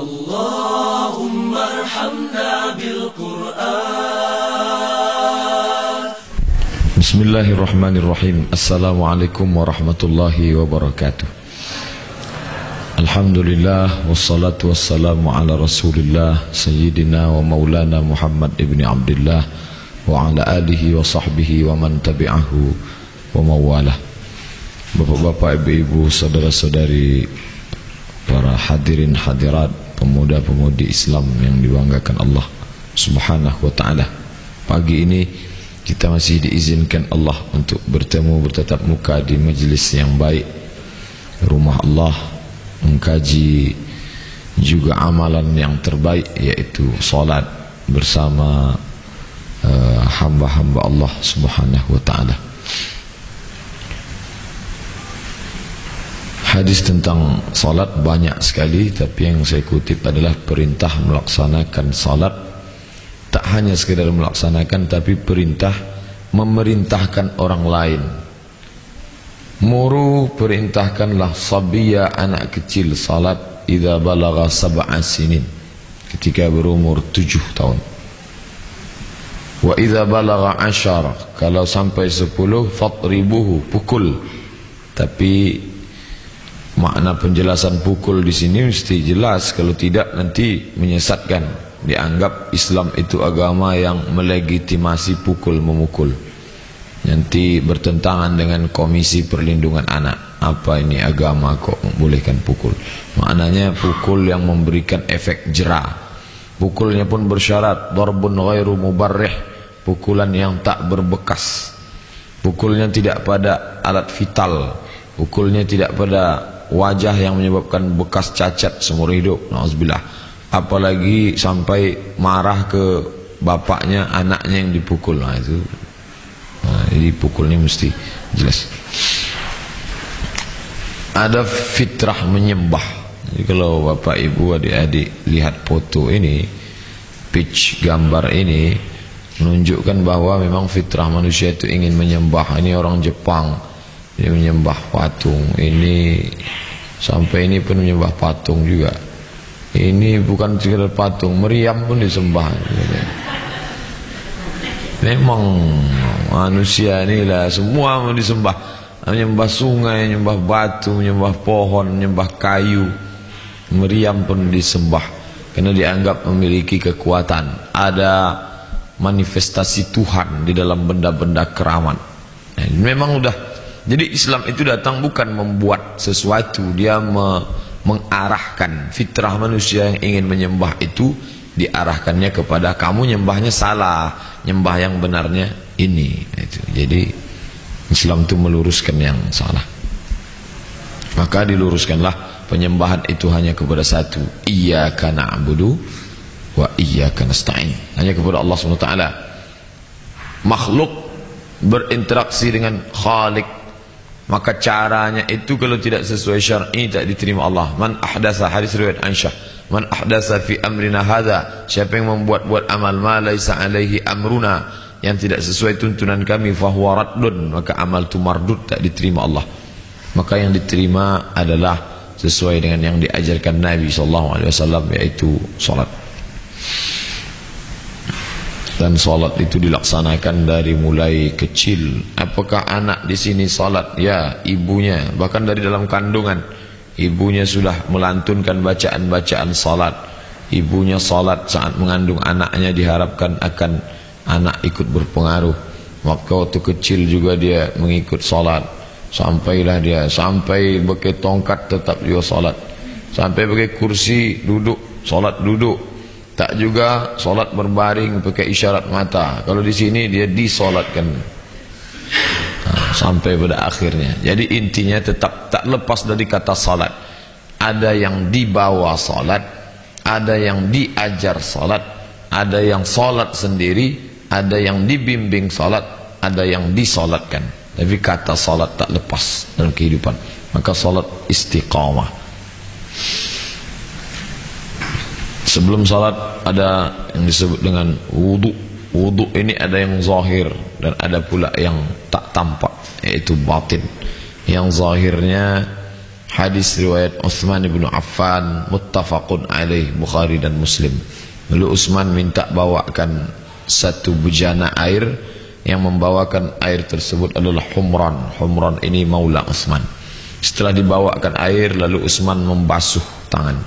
اللهم ارحمنا بالقرآن بسم الله الرحمن الرحيم السلام عليكم ورحمة الله وبركاته الحمد لله والصلاة والسلام على رسول الله سيدنا ومولانا محمد ابن عبد الله وعلى آله وصحبه ومن تبعه ومواله Bapak-bapak, ibu-ibu, saudara-saudari para hadirin hadirat pemuda-pemudi Islam yang dibanggakan Allah Subhanahu wa taala. Pagi ini kita masih diizinkan Allah untuk bertemu bertatap muka di majlis yang baik rumah Allah mengkaji juga amalan yang terbaik yaitu salat bersama uh, hamba-hamba Allah Subhanahu wa taala. Hadis tentang salat banyak sekali tapi yang saya kutip adalah perintah melaksanakan salat tak hanya sekadar melaksanakan tapi perintah memerintahkan orang lain. Muru perintahkanlah sabiya anak kecil salat idza balagha sab'a sinin ketika berumur tujuh tahun. Wa idza balagha ashar kalau sampai sepuluh fatribuhu pukul tapi makna penjelasan pukul di sini mesti jelas. Kalau tidak nanti menyesatkan. Dianggap Islam itu agama yang melegitimasi pukul memukul. Nanti bertentangan dengan komisi perlindungan anak. Apa ini agama kok membolehkan pukul? Maknanya pukul yang memberikan efek jerah pukulnya pun bersyarat. Darbun ghairu mubarrih. Pukulan yang tak berbekas. Pukulnya tidak pada alat vital. Pukulnya tidak pada wajah yang menyebabkan bekas cacat seumur hidup nauzubillah. Apalagi sampai marah ke bapaknya anaknya yang dipukul. Nah itu nah, jadi pukulnya mesti jelas. Ada fitrah menyembah. Jadi kalau bapak ibu adik-adik lihat foto ini pitch gambar ini menunjukkan bahwa memang fitrah manusia itu ingin menyembah. Ini orang Jepang. Dia menyembah patung ini sampai ini pun menyembah patung juga. Ini bukan sekedar patung meriam pun disembah. Memang manusia inilah semua mau disembah. Menyembah sungai menyembah batu menyembah pohon menyembah kayu. Meriam pun disembah. Karena dianggap memiliki kekuatan. Ada manifestasi Tuhan di dalam benda-benda keramat. Nah, memang udah jadi Islam itu datang bukan membuat sesuatu, dia me mengarahkan fitrah manusia yang ingin menyembah itu diarahkannya kepada kamu nyembahnya salah, nyembah yang benarnya ini. Itu. Jadi Islam itu meluruskan yang salah. Maka diluruskanlah penyembahan itu hanya kepada satu, iyyaka na'budu wa iyyaka nasta'in. Hanya kepada Allah SWT. Makhluk berinteraksi dengan Khalik maka caranya itu kalau tidak sesuai syar'i tak diterima Allah. Man ahdasa hadis riwayat Aisyah. Man ahdasa fi amrina hadha siapa yang membuat-buat amal ma laisa alaihi amruna yang tidak sesuai tuntunan kami fahuwa raddun maka amal itu mardud tak diterima Allah. Maka yang diterima adalah sesuai dengan yang diajarkan Nabi sallallahu alaihi wasallam yaitu salat dan salat itu dilaksanakan dari mulai kecil. Apakah anak di sini salat? Ya, ibunya. Bahkan dari dalam kandungan, ibunya sudah melantunkan bacaan-bacaan salat. Ibunya salat saat mengandung anaknya diharapkan akan anak ikut berpengaruh. Maka waktu kecil juga dia mengikut salat. Sampailah dia sampai pakai tongkat tetap juga salat. Sampai pakai kursi duduk, salat duduk tak juga solat berbaring pakai isyarat mata. Kalau di sini dia disolatkan nah, sampai pada akhirnya. Jadi intinya tetap tak lepas dari kata solat. Ada yang dibawa solat, ada yang diajar solat, ada yang solat sendiri, ada yang dibimbing solat, ada yang disolatkan. Tapi kata solat tak lepas dalam kehidupan. Maka solat istiqamah. Sebelum salat ada yang disebut dengan wudu. Wudu ini ada yang zahir dan ada pula yang tak tampak yaitu batin. Yang zahirnya Hadis riwayat Uthman bin Affan muttafaqun alaih Bukhari dan Muslim. Lalu Utsman minta bawakan satu bejana air yang membawakan air tersebut adalah Humran. Humran ini maula Utsman. Setelah dibawakan air lalu Utsman membasuh tangan.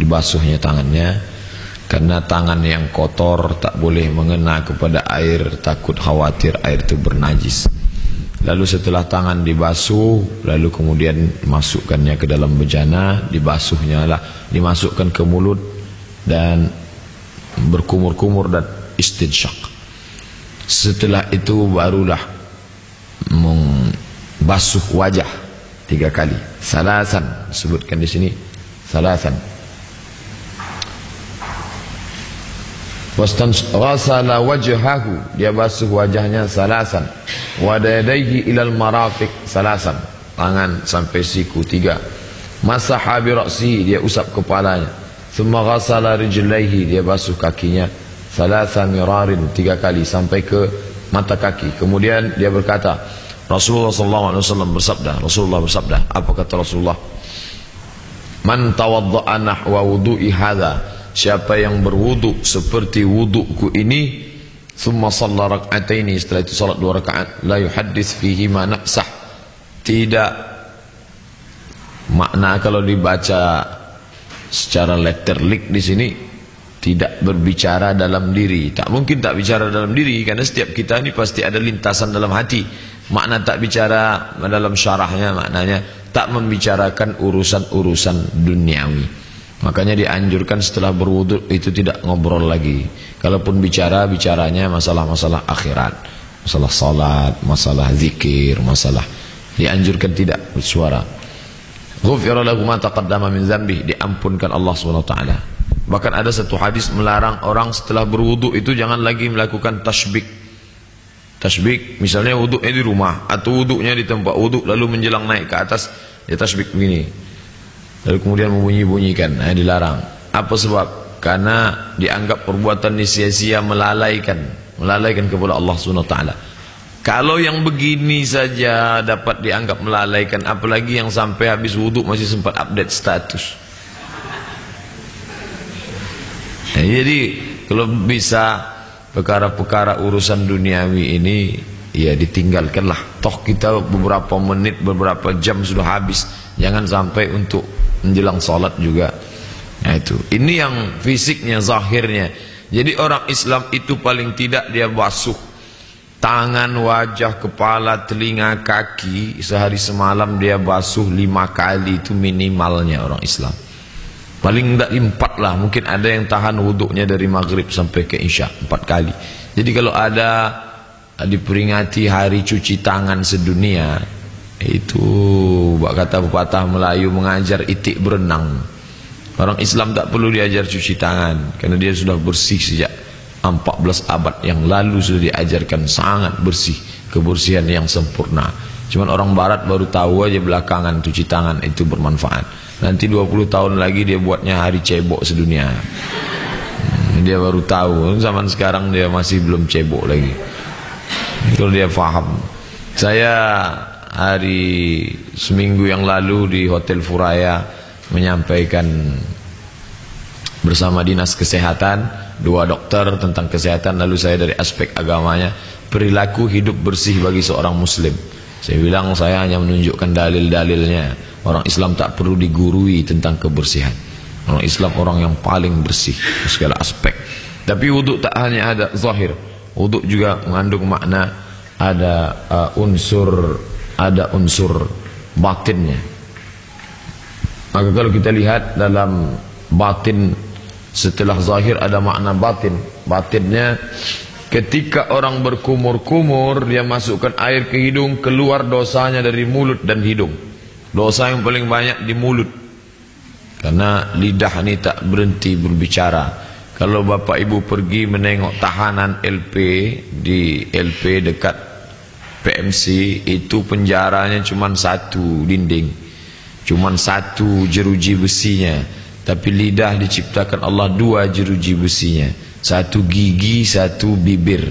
Dibasuhnya tangannya karena tangan yang kotor tak boleh mengena kepada air takut khawatir air itu bernajis. Lalu setelah tangan dibasuh, lalu kemudian masukkannya ke dalam bejana, dibasuhnya lah, dimasukkan ke mulut dan berkumur-kumur dan istinsyak. Setelah itu barulah membasuh wajah tiga kali. Salasan sebutkan di sini. Salasan. Wastan ghasala wajhahu. Dia basuh wajahnya salasan. Wa yadayhi ilal marafiq salasan. Tangan sampai siku tiga. Masaha bi dia usap kepalanya. Thumma ghasala rijlaihi dia basuh kakinya. Salasa mirarin tiga kali sampai ke mata kaki. Kemudian dia berkata Rasulullah sallallahu alaihi wasallam bersabda Rasulullah bersabda. Apa kata Rasulullah? Man tawadda'a nahwa wudu'i hadha Siapa yang berwudu seperti wuduku ini Thumma salla rak'ataini Setelah itu salat dua rakaat La yuhaddis fihi ma nafsah Tidak. Makna kalau dibaca Secara letterlik di sini Tidak berbicara dalam diri. Tak mungkin tak bicara dalam diri Karena setiap kita ini pasti ada lintasan dalam hati. Makna tak bicara dalam syarahnya Maknanya tak membicarakan urusan-urusan duniawi Makanya dianjurkan setelah berwudu itu tidak ngobrol lagi. Kalaupun bicara, bicaranya masalah-masalah akhirat. Masalah salat, masalah zikir, masalah dianjurkan tidak bersuara. Ghufira lahu ma taqaddama min dzambi, diampunkan Allah taala. Bahkan ada satu hadis melarang orang setelah berwudu itu jangan lagi melakukan tasbik. Tasbik misalnya wudunya di rumah atau wudunya di tempat wudu lalu menjelang naik ke atas ya tasbik begini lalu kemudian membunyi-bunyikan nah, dilarang. Apa sebab? Karena dianggap perbuatan ini sia-sia melalaikan melalaikan kepada Allah Subhanahu taala. Kalau yang begini saja dapat dianggap melalaikan apalagi yang sampai habis wudhu masih sempat update status. Nah, jadi kalau bisa perkara-perkara urusan duniawi ini ya ditinggalkanlah. Toh kita beberapa menit beberapa jam sudah habis. Jangan sampai untuk menjelang sholat juga. Nah itu. Ini yang fisiknya zahirnya. Jadi orang Islam itu paling tidak dia basuh tangan wajah kepala telinga kaki. Sehari semalam dia basuh lima kali itu minimalnya orang Islam. Paling tidak empat lah. Mungkin ada yang tahan wuduknya dari maghrib sampai ke isya empat kali. Jadi kalau ada diperingati hari cuci tangan sedunia itu buat kata pepatah Melayu mengajar itik berenang. Orang Islam tak perlu diajar cuci tangan karena dia sudah bersih sejak 14 abad yang lalu sudah diajarkan sangat bersih, kebersihan yang sempurna. Cuman orang barat baru tahu aja belakangan cuci tangan itu bermanfaat. Nanti 20 tahun lagi dia buatnya hari cebok sedunia. Hmm, dia baru tahu, zaman sekarang dia masih belum cebok lagi. Kalau dia faham. Saya hari seminggu yang lalu di Hotel Furaya menyampaikan bersama dinas kesehatan dua dokter tentang kesehatan lalu saya dari aspek agamanya perilaku hidup bersih bagi seorang muslim. Saya bilang saya hanya menunjukkan dalil-dalilnya. Orang Islam tak perlu digurui tentang kebersihan. Orang Islam orang yang paling bersih segala aspek. Tapi wuduk tak hanya ada zahir wuduk juga mengandung makna ada uh, unsur ada unsur batinnya. Maka kalau kita lihat dalam batin setelah zahir ada makna batin. Batinnya ketika orang berkumur-kumur dia masukkan air ke hidung keluar dosanya dari mulut dan hidung. Dosa yang paling banyak di mulut. Karena lidah ini tak berhenti berbicara. Kalau bapak ibu pergi menengok tahanan LP di LP dekat PMC itu penjaranya cuma satu dinding cuma satu jeruji besinya. Tapi lidah diciptakan Allah dua jeruji besinya. Satu gigi satu bibir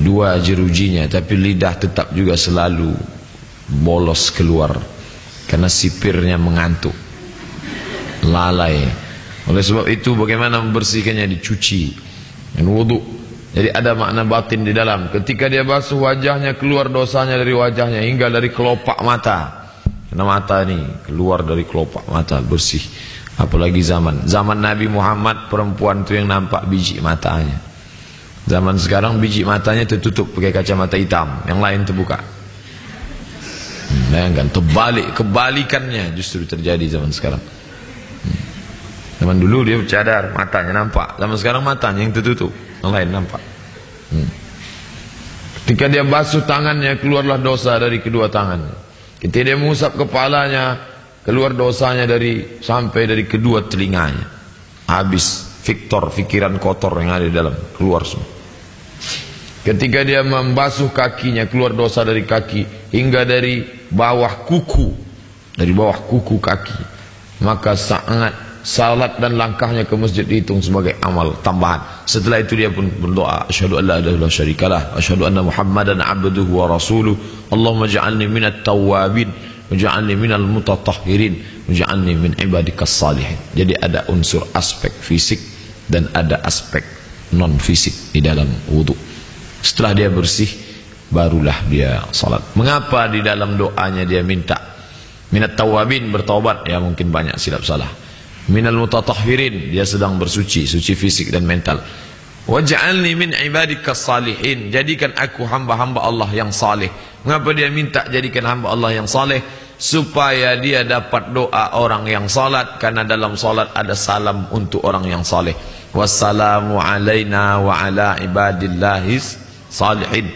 dua jerujinya. Tapi lidah tetap juga selalu bolos keluar karena sipirnya mengantuk lalai. Oleh sebab itu bagaimana membersihkannya? Dicuci dan wudhu jadi ada makna batin di dalam. Ketika dia basuh wajahnya keluar dosanya dari wajahnya hingga dari kelopak mata. Karena mata ini keluar dari kelopak mata bersih. Apalagi zaman. Zaman Nabi Muhammad perempuan itu yang nampak biji matanya. Zaman sekarang biji matanya tertutup pakai kacamata hitam. Yang lain terbuka. Hmm, bayangkan terbalik kebalikannya justru terjadi zaman sekarang. Hmm. zaman dulu dia bercadar matanya nampak. Zaman sekarang matanya yang tertutup lain nampak. Hmm. ketika dia basuh tangannya keluarlah dosa dari kedua tangannya ketika dia mengusap kepalanya keluar dosanya dari sampai dari kedua telinganya. Habis fiktor fikiran kotor yang ada di dalam keluar semua. Ketika dia membasuh kakinya keluar dosa dari kaki hingga dari bawah kuku dari bawah kuku kaki maka sangat salat dan langkahnya ke masjid dihitung sebagai amal tambahan. Setelah itu dia pun berdoa asyhadu an la ilaha illallah syarikalah asyhadu anna muhammadan abduhu wa rasuluh. Allahumma ja'alni minat tawwabin waj'alni minal mutatahhirin waj'alni min ibadikas salihin. Jadi ada unsur aspek fisik dan ada aspek non fisik di dalam wudu. Setelah dia bersih barulah dia salat. Mengapa di dalam doanya dia minta minat tawabin bertaubat? Ya mungkin banyak silap salah minal mutatahhirin dia sedang bersuci suci fisik dan mental waj'alni min ibadikas salihin jadikan aku hamba-hamba Allah yang saleh Mengapa dia minta jadikan hamba Allah yang saleh? Supaya dia dapat doa orang yang salat. Karena dalam salat ada salam untuk orang yang saleh. Wassalamu alaina wa ala ibadillahis salihin.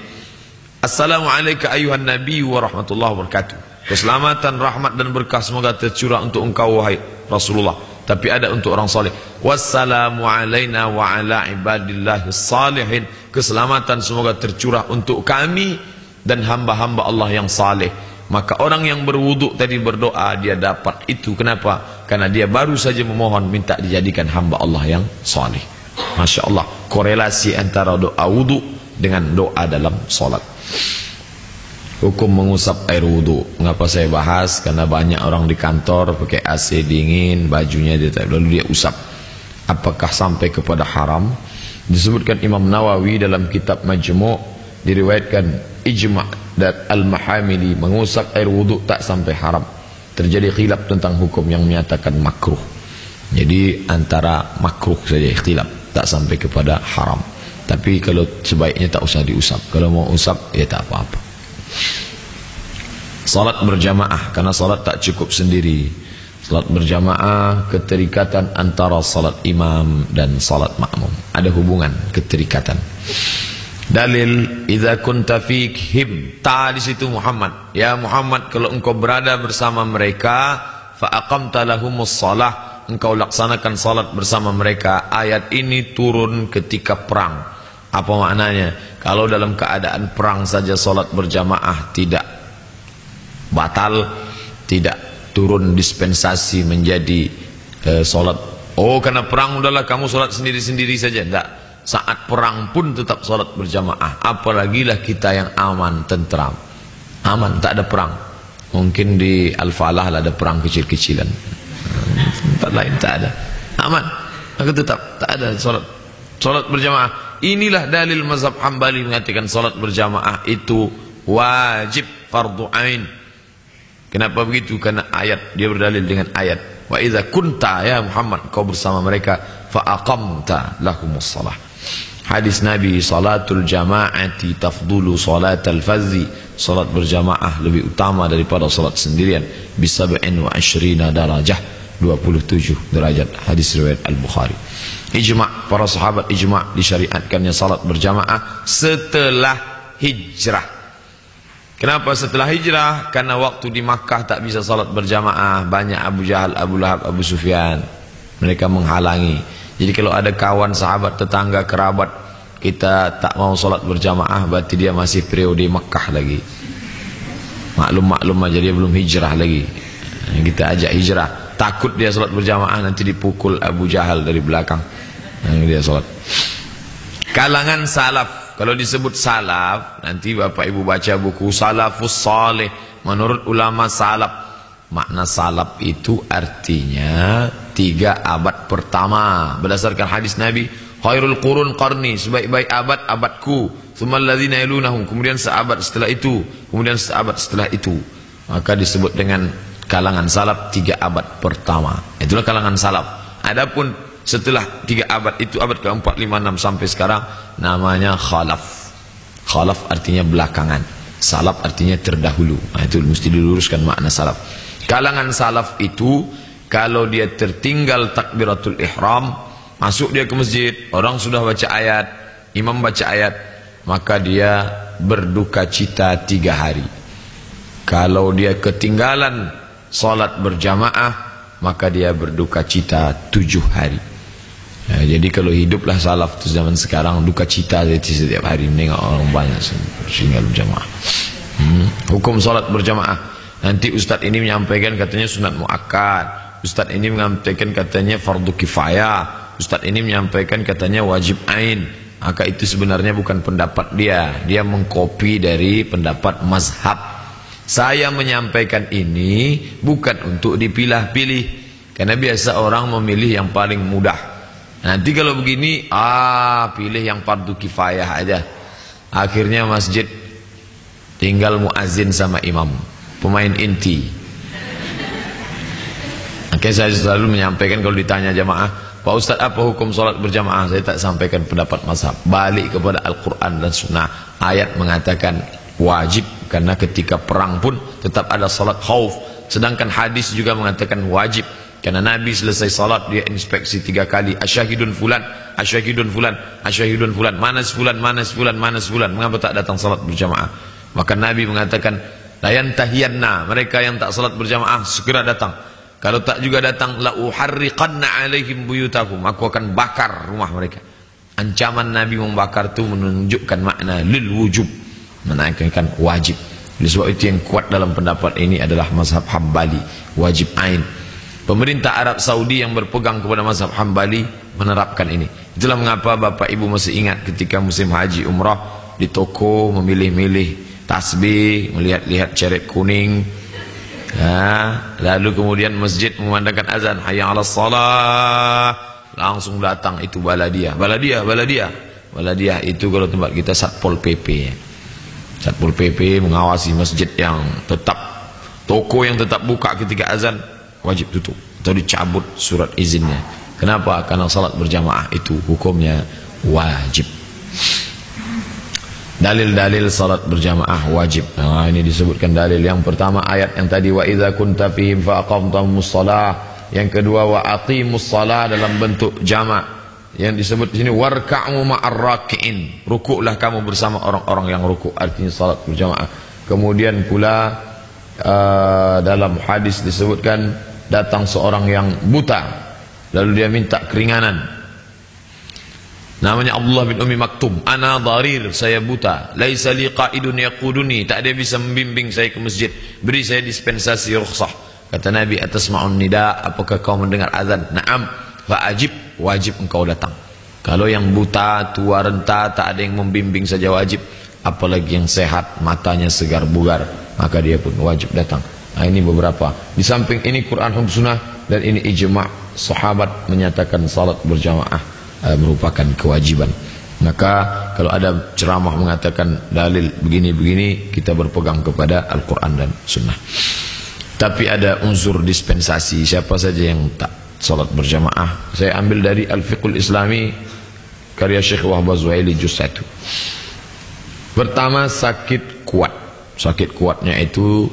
Assalamualaikum ayuhan nabi wa rahmatullahi wa barakatuh. Keselamatan, rahmat dan berkah semoga tercurah untuk engkau wahai Rasulullah. Tapi ada untuk orang saleh. Wassalamu alaina wa ala salihin. Keselamatan semoga tercurah untuk kami dan hamba-hamba Allah yang saleh. Maka orang yang berwuduk tadi berdoa dia dapat itu. Kenapa? Karena dia baru saja memohon minta dijadikan hamba Allah yang saleh. Masya Allah. Korelasi antara doa wudhu dengan doa dalam solat hukum mengusap air wudhu. Mengapa saya bahas? Karena banyak orang di kantor pakai AC dingin bajunya dia lalu dia usap. Apakah sampai kepada haram? Disebutkan Imam Nawawi dalam kitab Majmu' diriwayatkan ijma' dan al-mahamili mengusap air wudhu tak sampai haram. Terjadi khilaf tentang hukum yang menyatakan makruh. Jadi antara makruh saja ikhtilaf tak sampai kepada haram. Tapi kalau sebaiknya tak usah diusap. Kalau mau usap ya tak apa-apa salat berjamaah karena salat tak cukup sendiri salat berjamaah keterikatan antara salat imam dan salat makmum ada hubungan keterikatan Dalil idza kunta fikhim ta di situ Muhammad. Ya Muhammad kalau engkau berada bersama mereka fa aqamta lahumus shalah engkau laksanakan salat bersama mereka. Ayat ini turun ketika perang. Apa maknanya? Kalau dalam keadaan perang saja salat berjamaah tidak. Batal, tidak turun dispensasi menjadi uh, salat. Oh karena perang udahlah kamu salat sendiri-sendiri saja. Tidak saat perang pun tetap sholat berjamaah. Apalagi lah kita yang aman tentram. Aman tak ada perang. Mungkin di Al-Falah ada perang kecil-kecilan. Tempat lain tak ada. Aman. Maka tetap tak ada sholat sholat berjamaah inilah dalil mazhab hambali mengatakan sholat berjamaah itu wajib fardu ain. Kenapa begitu? Karena ayat dia berdalil dengan ayat. Wa idza kunta ya Muhammad kau bersama mereka fa aqamta lahumus salah. Hadis Nabi salatul jama'ati tafdulu salatal fazzi salat berjamaah lebih utama daripada salat sendirian. Bisa wa ashrina darajah. 27 derajat. Hadis riwayat Al-Bukhari ijma' para sahabat ijma' disyariatkannya salat berjamaah setelah hijrah kenapa setelah hijrah karena waktu di Makkah tak bisa salat berjamaah banyak Abu Jahal Abu Lahab Abu Sufyan mereka menghalangi jadi kalau ada kawan, sahabat, tetangga, kerabat kita tak mau solat berjamaah berarti dia masih periode Mekah lagi. Maklum-maklum aja dia belum hijrah lagi. Kita ajak hijrah. Takut dia solat berjamaah nanti dipukul Abu Jahal dari belakang. Nah, dia solat. Kalangan salaf. Kalau disebut salaf, nanti Bapak Ibu baca buku Salafus Saleh menurut ulama salaf. Makna salaf itu artinya tiga abad pertama. Berdasarkan hadis Nabi khairul qurun qarni. Sebaik-baik abad abadku. Thumma yalunahum. Kemudian seabad setelah itu. Kemudian seabad setelah itu. Maka disebut dengan kalangan salaf tiga abad pertama. Itulah kalangan salaf. Adapun setelah tiga abad itu abad keempat lima enam sampai sekarang namanya khalaf khalaf artinya belakangan salaf artinya terdahulu nah, itu mesti diluruskan makna salaf Kalangan salaf itu kalau dia tertinggal takbiratul ihram, masuk dia ke masjid, orang sudah baca ayat, imam baca ayat, maka dia berduka cita tiga hari. Kalau dia ketinggalan salat berjamaah, maka dia berduka cita tujuh hari. Ya, jadi kalau hiduplah salaf tu zaman sekarang duka cita dia setiap hari menengok orang banyak sehingga berjamaah. Hmm. Hukum salat berjamaah Nanti ustaz ini menyampaikan katanya sunat muakkad. Ustaz ini menyampaikan katanya fardu kifayah. Ustaz ini menyampaikan katanya wajib ain. Maka itu sebenarnya bukan pendapat dia. Dia mengkopi dari pendapat mazhab. Saya menyampaikan ini bukan untuk dipilah-pilih. Karena biasa orang memilih yang paling mudah. Nanti kalau begini, ah pilih yang fardu kifayah aja. Akhirnya masjid tinggal muazin sama imam pemain inti. Oke, saya selalu menyampaikan kalau ditanya jamaah, Pak Ustaz apa hukum solat berjamaah? Saya tak sampaikan pendapat mazhab. Balik kepada Al-Quran dan Sunnah. Ayat mengatakan wajib karena ketika perang pun tetap ada solat khauf. Sedangkan hadis juga mengatakan wajib. Karena Nabi selesai salat dia inspeksi tiga kali. Asyahidun fulan, asyahidun fulan, asyahidun fulan. Manas fulan, manas fulan, manas fulan. Mengapa tak datang salat berjamaah? Maka Nabi mengatakan Layan tahiyanna mereka yang tak salat berjamaah segera datang. Kalau tak juga datang la uharriqanna alaihim buyutakum. Aku akan bakar rumah mereka. Ancaman Nabi membakar itu menunjukkan makna lil wujub. Menaikkan wajib. Oleh sebab itu yang kuat dalam pendapat ini adalah mazhab Hambali. Wajib ain. Pemerintah Arab Saudi yang berpegang kepada mazhab Hambali menerapkan ini. Itulah mengapa Bapak Ibu masih ingat ketika musim haji umrah di toko memilih-milih tasbih, melihat-lihat ceret kuning. Ya, lalu kemudian masjid memandangkan azan, hayya 'alas salah. Langsung datang itu baladia. Baladia, baladia. Baladia itu kalau tempat kita Satpol PP. Satpol PP mengawasi masjid yang tetap toko yang tetap buka ketika azan wajib tutup atau dicabut surat izinnya. Kenapa? Karena salat berjamaah itu hukumnya wajib. Dalil-dalil salat berjamaah wajib. Nah, ini disebutkan dalil yang pertama ayat yang tadi wa idza kunta fihim fa aqamtamus shalah. Yang kedua wa aqimus shalah dalam bentuk jamak. Yang disebut di sini warka'u ma'ar raki'in. Rukuklah kamu bersama orang-orang yang rukuk artinya salat berjamaah. Kemudian pula uh, dalam hadis disebutkan datang seorang yang buta lalu dia minta keringanan Namanya Abdullah bin Umi Maktum. Ana dharir, saya buta. Laisa li qaidun yaquduni, tak ada bisa membimbing saya ke masjid. Beri saya dispensasi rukhsah. Kata Nabi atas ma'un nida, apakah kau mendengar azan? Naam, fa ajib, wajib engkau datang. Kalau yang buta, tua renta, tak ada yang membimbing saja wajib. Apalagi yang sehat, matanya segar bugar, maka dia pun wajib datang. Nah, ini beberapa. Di samping ini Quran dan Sunnah dan ini ijma' sahabat menyatakan salat berjamaah uh, merupakan kewajiban. Maka kalau ada ceramah mengatakan dalil begini-begini kita berpegang kepada Al-Quran dan Sunnah. Tapi ada unsur dispensasi siapa saja yang tak salat berjamaah. Saya ambil dari Al-Fiqhul Islami karya Syekh Wahbah Zuhaili juz 1. Pertama sakit kuat. Sakit kuatnya itu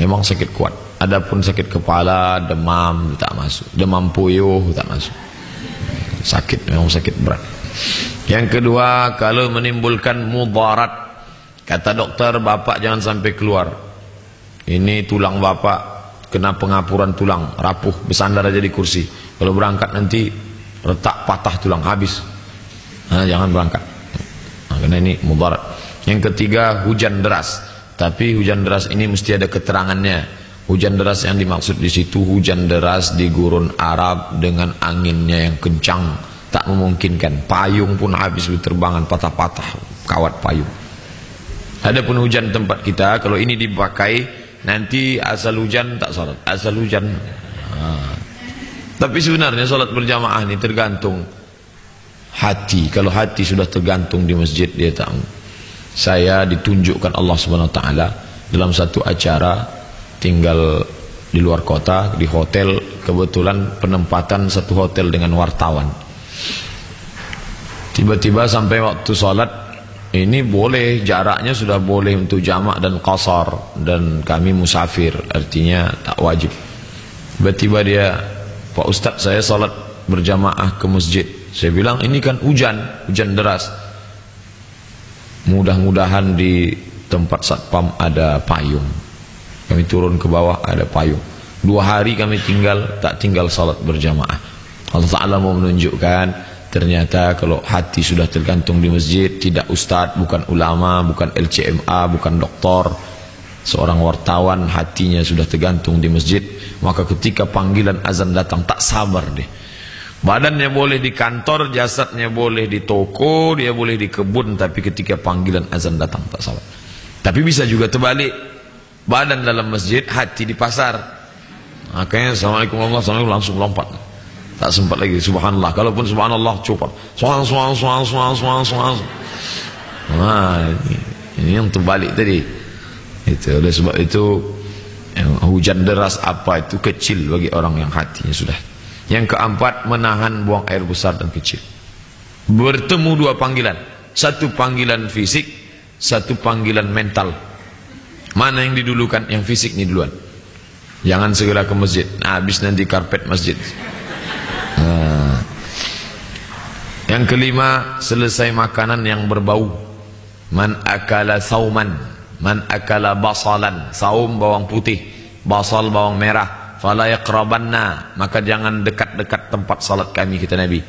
memang sakit kuat. Adapun sakit kepala, demam tak masuk. Demam puyuh tak masuk. Sakit memang sakit berat. Yang kedua kalau menimbulkan mudarat. Kata dokter bapak jangan sampai keluar. Ini tulang bapak kena pengapuran tulang. Rapuh bersandar aja di kursi. Kalau berangkat nanti retak patah tulang habis. Nah, jangan berangkat. Nah, karena ini mudarat. Yang ketiga hujan deras tapi hujan deras ini mesti ada keterangannya Hujan deras yang dimaksud di situ hujan deras di gurun Arab dengan anginnya yang kencang tak memungkinkan. Payung pun habis berterbangan patah-patah kawat payung. Adapun hujan tempat kita kalau ini dipakai Nanti asal hujan tak sholat, asal hujan. Ah. Tapi sebenarnya sholat berjamaah ini tergantung hati. Kalau hati sudah tergantung di masjid dia tak. Saya ditunjukkan Allah Subhanahu Wa Taala dalam satu acara tinggal di luar kota di hotel kebetulan penempatan satu hotel dengan wartawan. Tiba-tiba sampai waktu sholat ini boleh jaraknya sudah boleh untuk jamak dan qasar dan kami musafir artinya tak wajib. Tiba-tiba dia Pak Ustaz saya salat berjamaah ke masjid. Saya bilang ini kan hujan hujan deras mudah-mudahan di tempat satpam ada payung. Kami turun ke bawah ada payung. Dua hari kami tinggal tak tinggal salat berjamaah. Allah Ta'ala mau menunjukkan Ternyata kalau hati sudah tergantung di masjid, tidak ustadz, bukan ulama, bukan LCMA, bukan doktor, seorang wartawan hatinya sudah tergantung di masjid, maka ketika panggilan azan datang tak sabar deh. Badannya boleh di kantor, jasadnya boleh di toko, dia boleh di kebun, tapi ketika panggilan azan datang tak sabar. Tapi bisa juga terbalik. Badan dalam masjid, hati di pasar. Makanya Assalamualaikum warahmatullahi wabarakatuh langsung lompat. Tak sempat lagi subhanallah. Kalaupun subhanallah cepat. Subhan subhan subhan subhan subhan subhan. Nah, ini, yang terbalik tadi. Itu oleh sebab itu hujan deras apa itu kecil bagi orang yang hatinya sudah. Yang keempat menahan buang air besar dan kecil. Bertemu dua panggilan. Satu panggilan fisik, satu panggilan mental. Mana yang didulukan? Yang fisik ni duluan. Jangan segera ke masjid. Nah, habis nanti karpet masjid. Yang kelima, selesai makanan yang berbau. Man akala sauman, man akala basalan, saum bawang putih, basal bawang merah, fala yaqrabanna, maka jangan dekat-dekat tempat salat kami kata Nabi.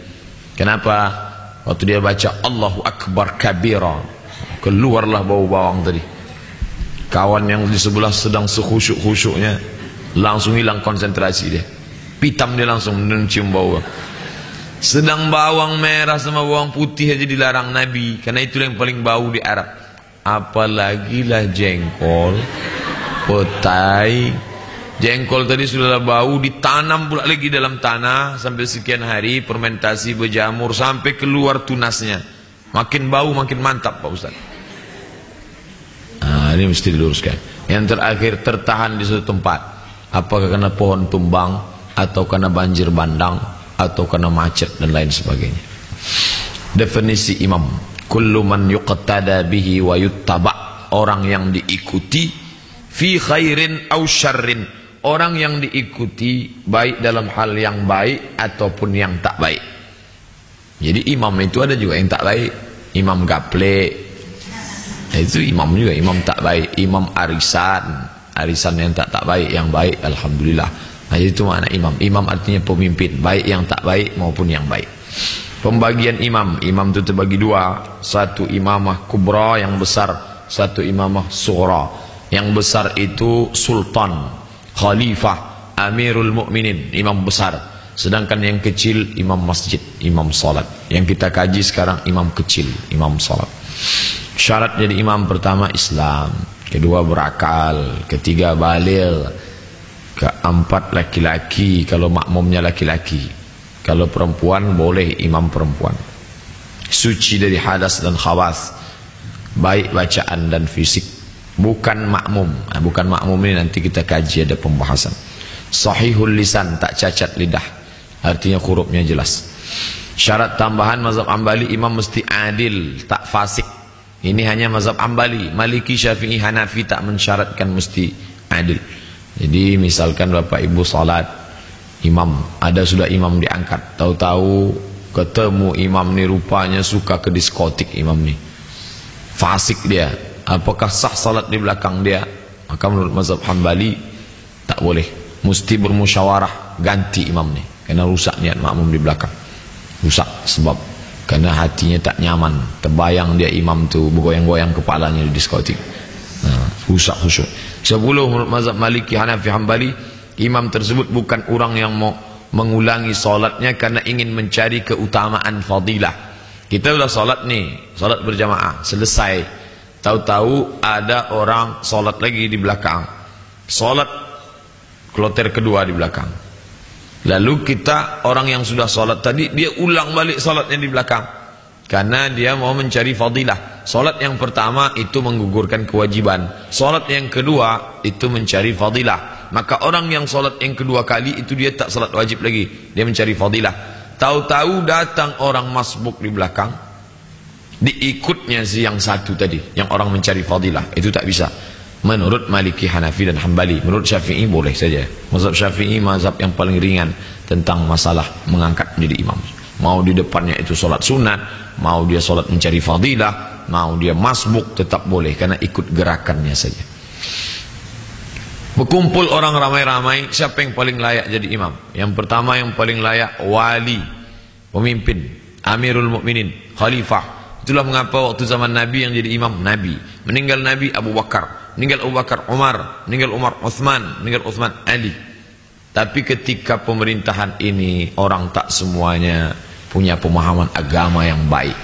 Kenapa? Waktu dia baca Allahu akbar kabira, keluarlah bau bawang tadi. Kawan yang di sebelah sedang sekhusyuk-khusyuknya langsung hilang konsentrasi dia. Pitam dia langsung mencium bau. Sedang bawang merah sama bawang putih aja dilarang Nabi Karena itu yang paling bau di Arab Apalagi lah jengkol Petai Jengkol tadi sudah bau Ditanam pula lagi dalam tanah. Sampai sekian hari Fermentasi berjamur Sampai keluar tunasnya. Makin bau makin mantap Pak Ustaz. Nah ini mesti diluruskan. Yang terakhir tertahan di suatu tempat. Apakah karena pohon tumbang Atau karena banjir bandang atau karena macet dan lain sebagainya. Definisi imam, kullu man yuqtada bihi wa yuttaba, orang yang diikuti fi khairin au syarrin, orang yang diikuti baik dalam hal yang baik ataupun yang tak baik. Jadi imam itu ada juga yang tak baik, imam gaple. Itu imam juga, imam tak baik, imam arisan, arisan yang tak tak baik, yang baik alhamdulillah. Nah, itu makna imam. Imam artinya pemimpin, baik yang tak baik maupun yang baik. Pembagian imam, imam itu terbagi dua. Satu imamah kubra yang besar, satu imamah sughra. Yang besar itu sultan, khalifah, amirul mukminin, imam besar. Sedangkan yang kecil imam masjid, imam salat. Yang kita kaji sekarang imam kecil, imam salat. Syarat jadi imam pertama Islam, kedua berakal, ketiga balil, keempat laki-laki. Kalau makmumnya laki-laki. Kalau perempuan boleh imam perempuan. Suci dari hadas dan khawas. Baik bacaan dan fisik bukan makmum. Nah, bukan makmum ini nanti kita kaji ada pembahasan. Sahihul lisan tak cacat lidah. Artinya hurufnya jelas. Syarat tambahan mazhab ambali imam mesti adil tak fasik. Ini hanya mazhab ambali maliki syafi'i hanafi tak mensyaratkan mesti adil. Jadi misalkan Bapak Ibu salat imam, ada sudah imam diangkat, tahu-tahu ketemu imam ni rupanya suka ke diskotik imam ni. Fasik dia. Apakah sah salat di belakang dia? Maka menurut mazhab Hambali tak boleh. Mesti bermusyawarah ganti imam ni. Karena rusak niat makmum di belakang. Rusak sebab karena hatinya tak nyaman. Terbayang dia imam tu bergoyang-goyang kepalanya di diskotik. Nah, rusak khusyuk. Sepuluh menurut mazhab Maliki Hanafi Hambali imam tersebut bukan orang yang mau mengulangi solatnya karena ingin mencari keutamaan fadilah. Kita sudah solat nih, solat berjamaah, selesai. Tahu-tahu ada orang solat lagi di belakang. Salat kloter kedua di belakang. Lalu kita orang yang sudah salat tadi dia ulang balik salatnya di belakang. Karena dia mau mencari fadilah. Salat yang pertama itu menggugurkan kewajiban. Salat yang kedua itu mencari fadilah. Maka orang yang salat yang kedua kali itu dia tak salat wajib lagi. Dia mencari fadilah. Tahu-tahu datang orang masbuk di belakang. Diikutnya si yang satu tadi. Yang orang mencari fadilah. Itu tak bisa. Menurut Maliki, Hanafi dan Hambali. Menurut Syafi'i boleh saja. Mazhab Syafi'i mazhab yang paling ringan tentang masalah mengangkat menjadi imam. Mau di depannya itu solat sunat, mau dia solat mencari fadilah, mau dia masbuk tetap boleh karena ikut gerakannya saja. Berkumpul orang ramai-ramai, siapa yang paling layak jadi imam? Yang pertama yang paling layak wali, pemimpin, Amirul Mukminin, khalifah. Itulah mengapa waktu zaman Nabi yang jadi imam Nabi. Meninggal Nabi Abu Bakar, meninggal Abu Bakar Umar, meninggal Umar Uthman, meninggal Uthman Ali. Tapi ketika pemerintahan ini orang tak semuanya punya pemahaman agama yang baik.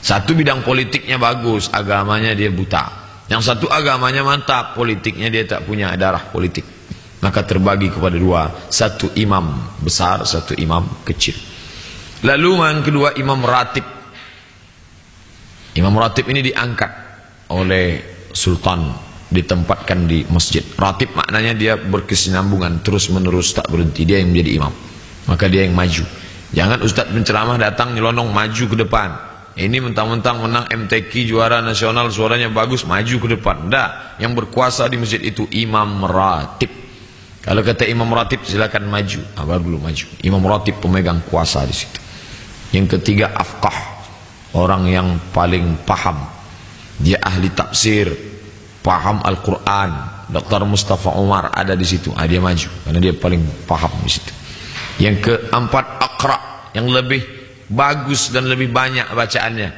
Satu bidang politiknya bagus, agamanya dia buta. Yang satu agamanya mantap, politiknya dia tak punya darah politik. Maka terbagi kepada dua, satu imam besar, satu imam kecil. Lalu yang kedua imam ratib. Imam ratib ini diangkat oleh sultan ditempatkan di masjid. Ratib maknanya dia berkesinambungan terus menerus tak berhenti. Dia yang menjadi imam. Maka dia yang maju. Jangan ustaz penceramah datang nyelonong maju ke depan. Ini mentang-mentang menang MTQ juara nasional suaranya bagus maju ke depan. Tidak. Yang berkuasa di masjid itu imam ratib. Kalau kata imam ratib silakan maju. Ah, baru dulu maju. Imam ratib pemegang kuasa di situ. Yang ketiga afqah. Orang yang paling paham. Dia ahli tafsir, paham Al-Quran. Dr. Mustafa Umar ada di situ. Ah, dia maju karena dia paling paham di situ. Yang keempat akra yang lebih bagus dan lebih banyak bacaannya.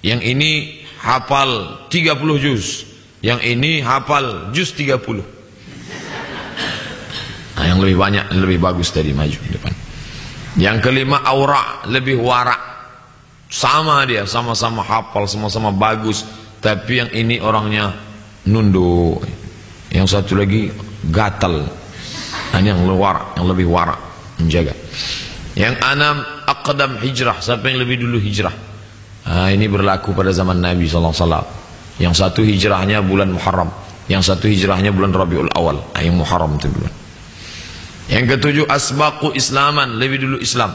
Yang ini hafal 30 juz. Yang ini hafal juz 30. Nah, yang lebih banyak lebih bagus tadi maju depan. Yang kelima aura lebih warak. Sama dia, sama-sama hafal, sama-sama bagus. Tapi yang ini orangnya nunduk. Yang satu lagi gatal. Ini yang luar, yang lebih warak menjaga. Yang enam akadam hijrah, siapa yang lebih dulu hijrah? Nah, ini berlaku pada zaman Nabi SAW. Yang satu hijrahnya bulan Muharram, yang satu hijrahnya bulan Rabiul Awal. Nah, yang Muharram itu bulan. Yang ketujuh asbaqu islaman, lebih dulu Islam.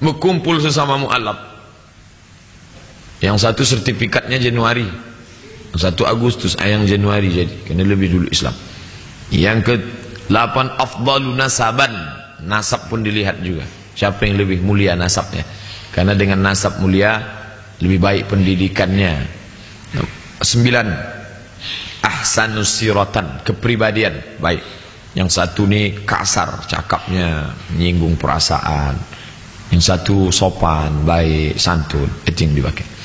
Berkumpul sesama mu'alaf. Yang satu sertifikatnya Januari. Yang satu Agustus, ah, yang Januari jadi. Karena lebih dulu Islam. Yang ke delapan afdalu nasaban. Nasab pun dilihat juga. Siapa yang lebih mulia nasabnya. Karena dengan nasab mulia, lebih baik pendidikannya. Sembilan. Ahsanus siratan. Kepribadian. Baik. Yang satu ni kasar cakapnya. Menyinggung perasaan. Yang satu sopan, baik, santun. Itu yang dipakai.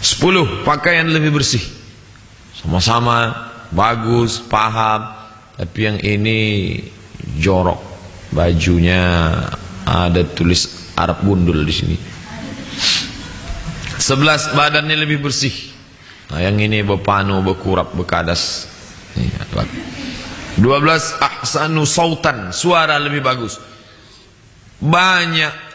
Sepuluh. Pakaian lebih bersih. Sama-sama bagus, paham. Tapi yang ini jorok. Bajunya ada tulis Arab gundul di sini. Sebelas badannya lebih bersih. Nah, yang ini berpanu, berkurap, berkadas. Dua belas ahsanu sautan, suara lebih bagus. Banyak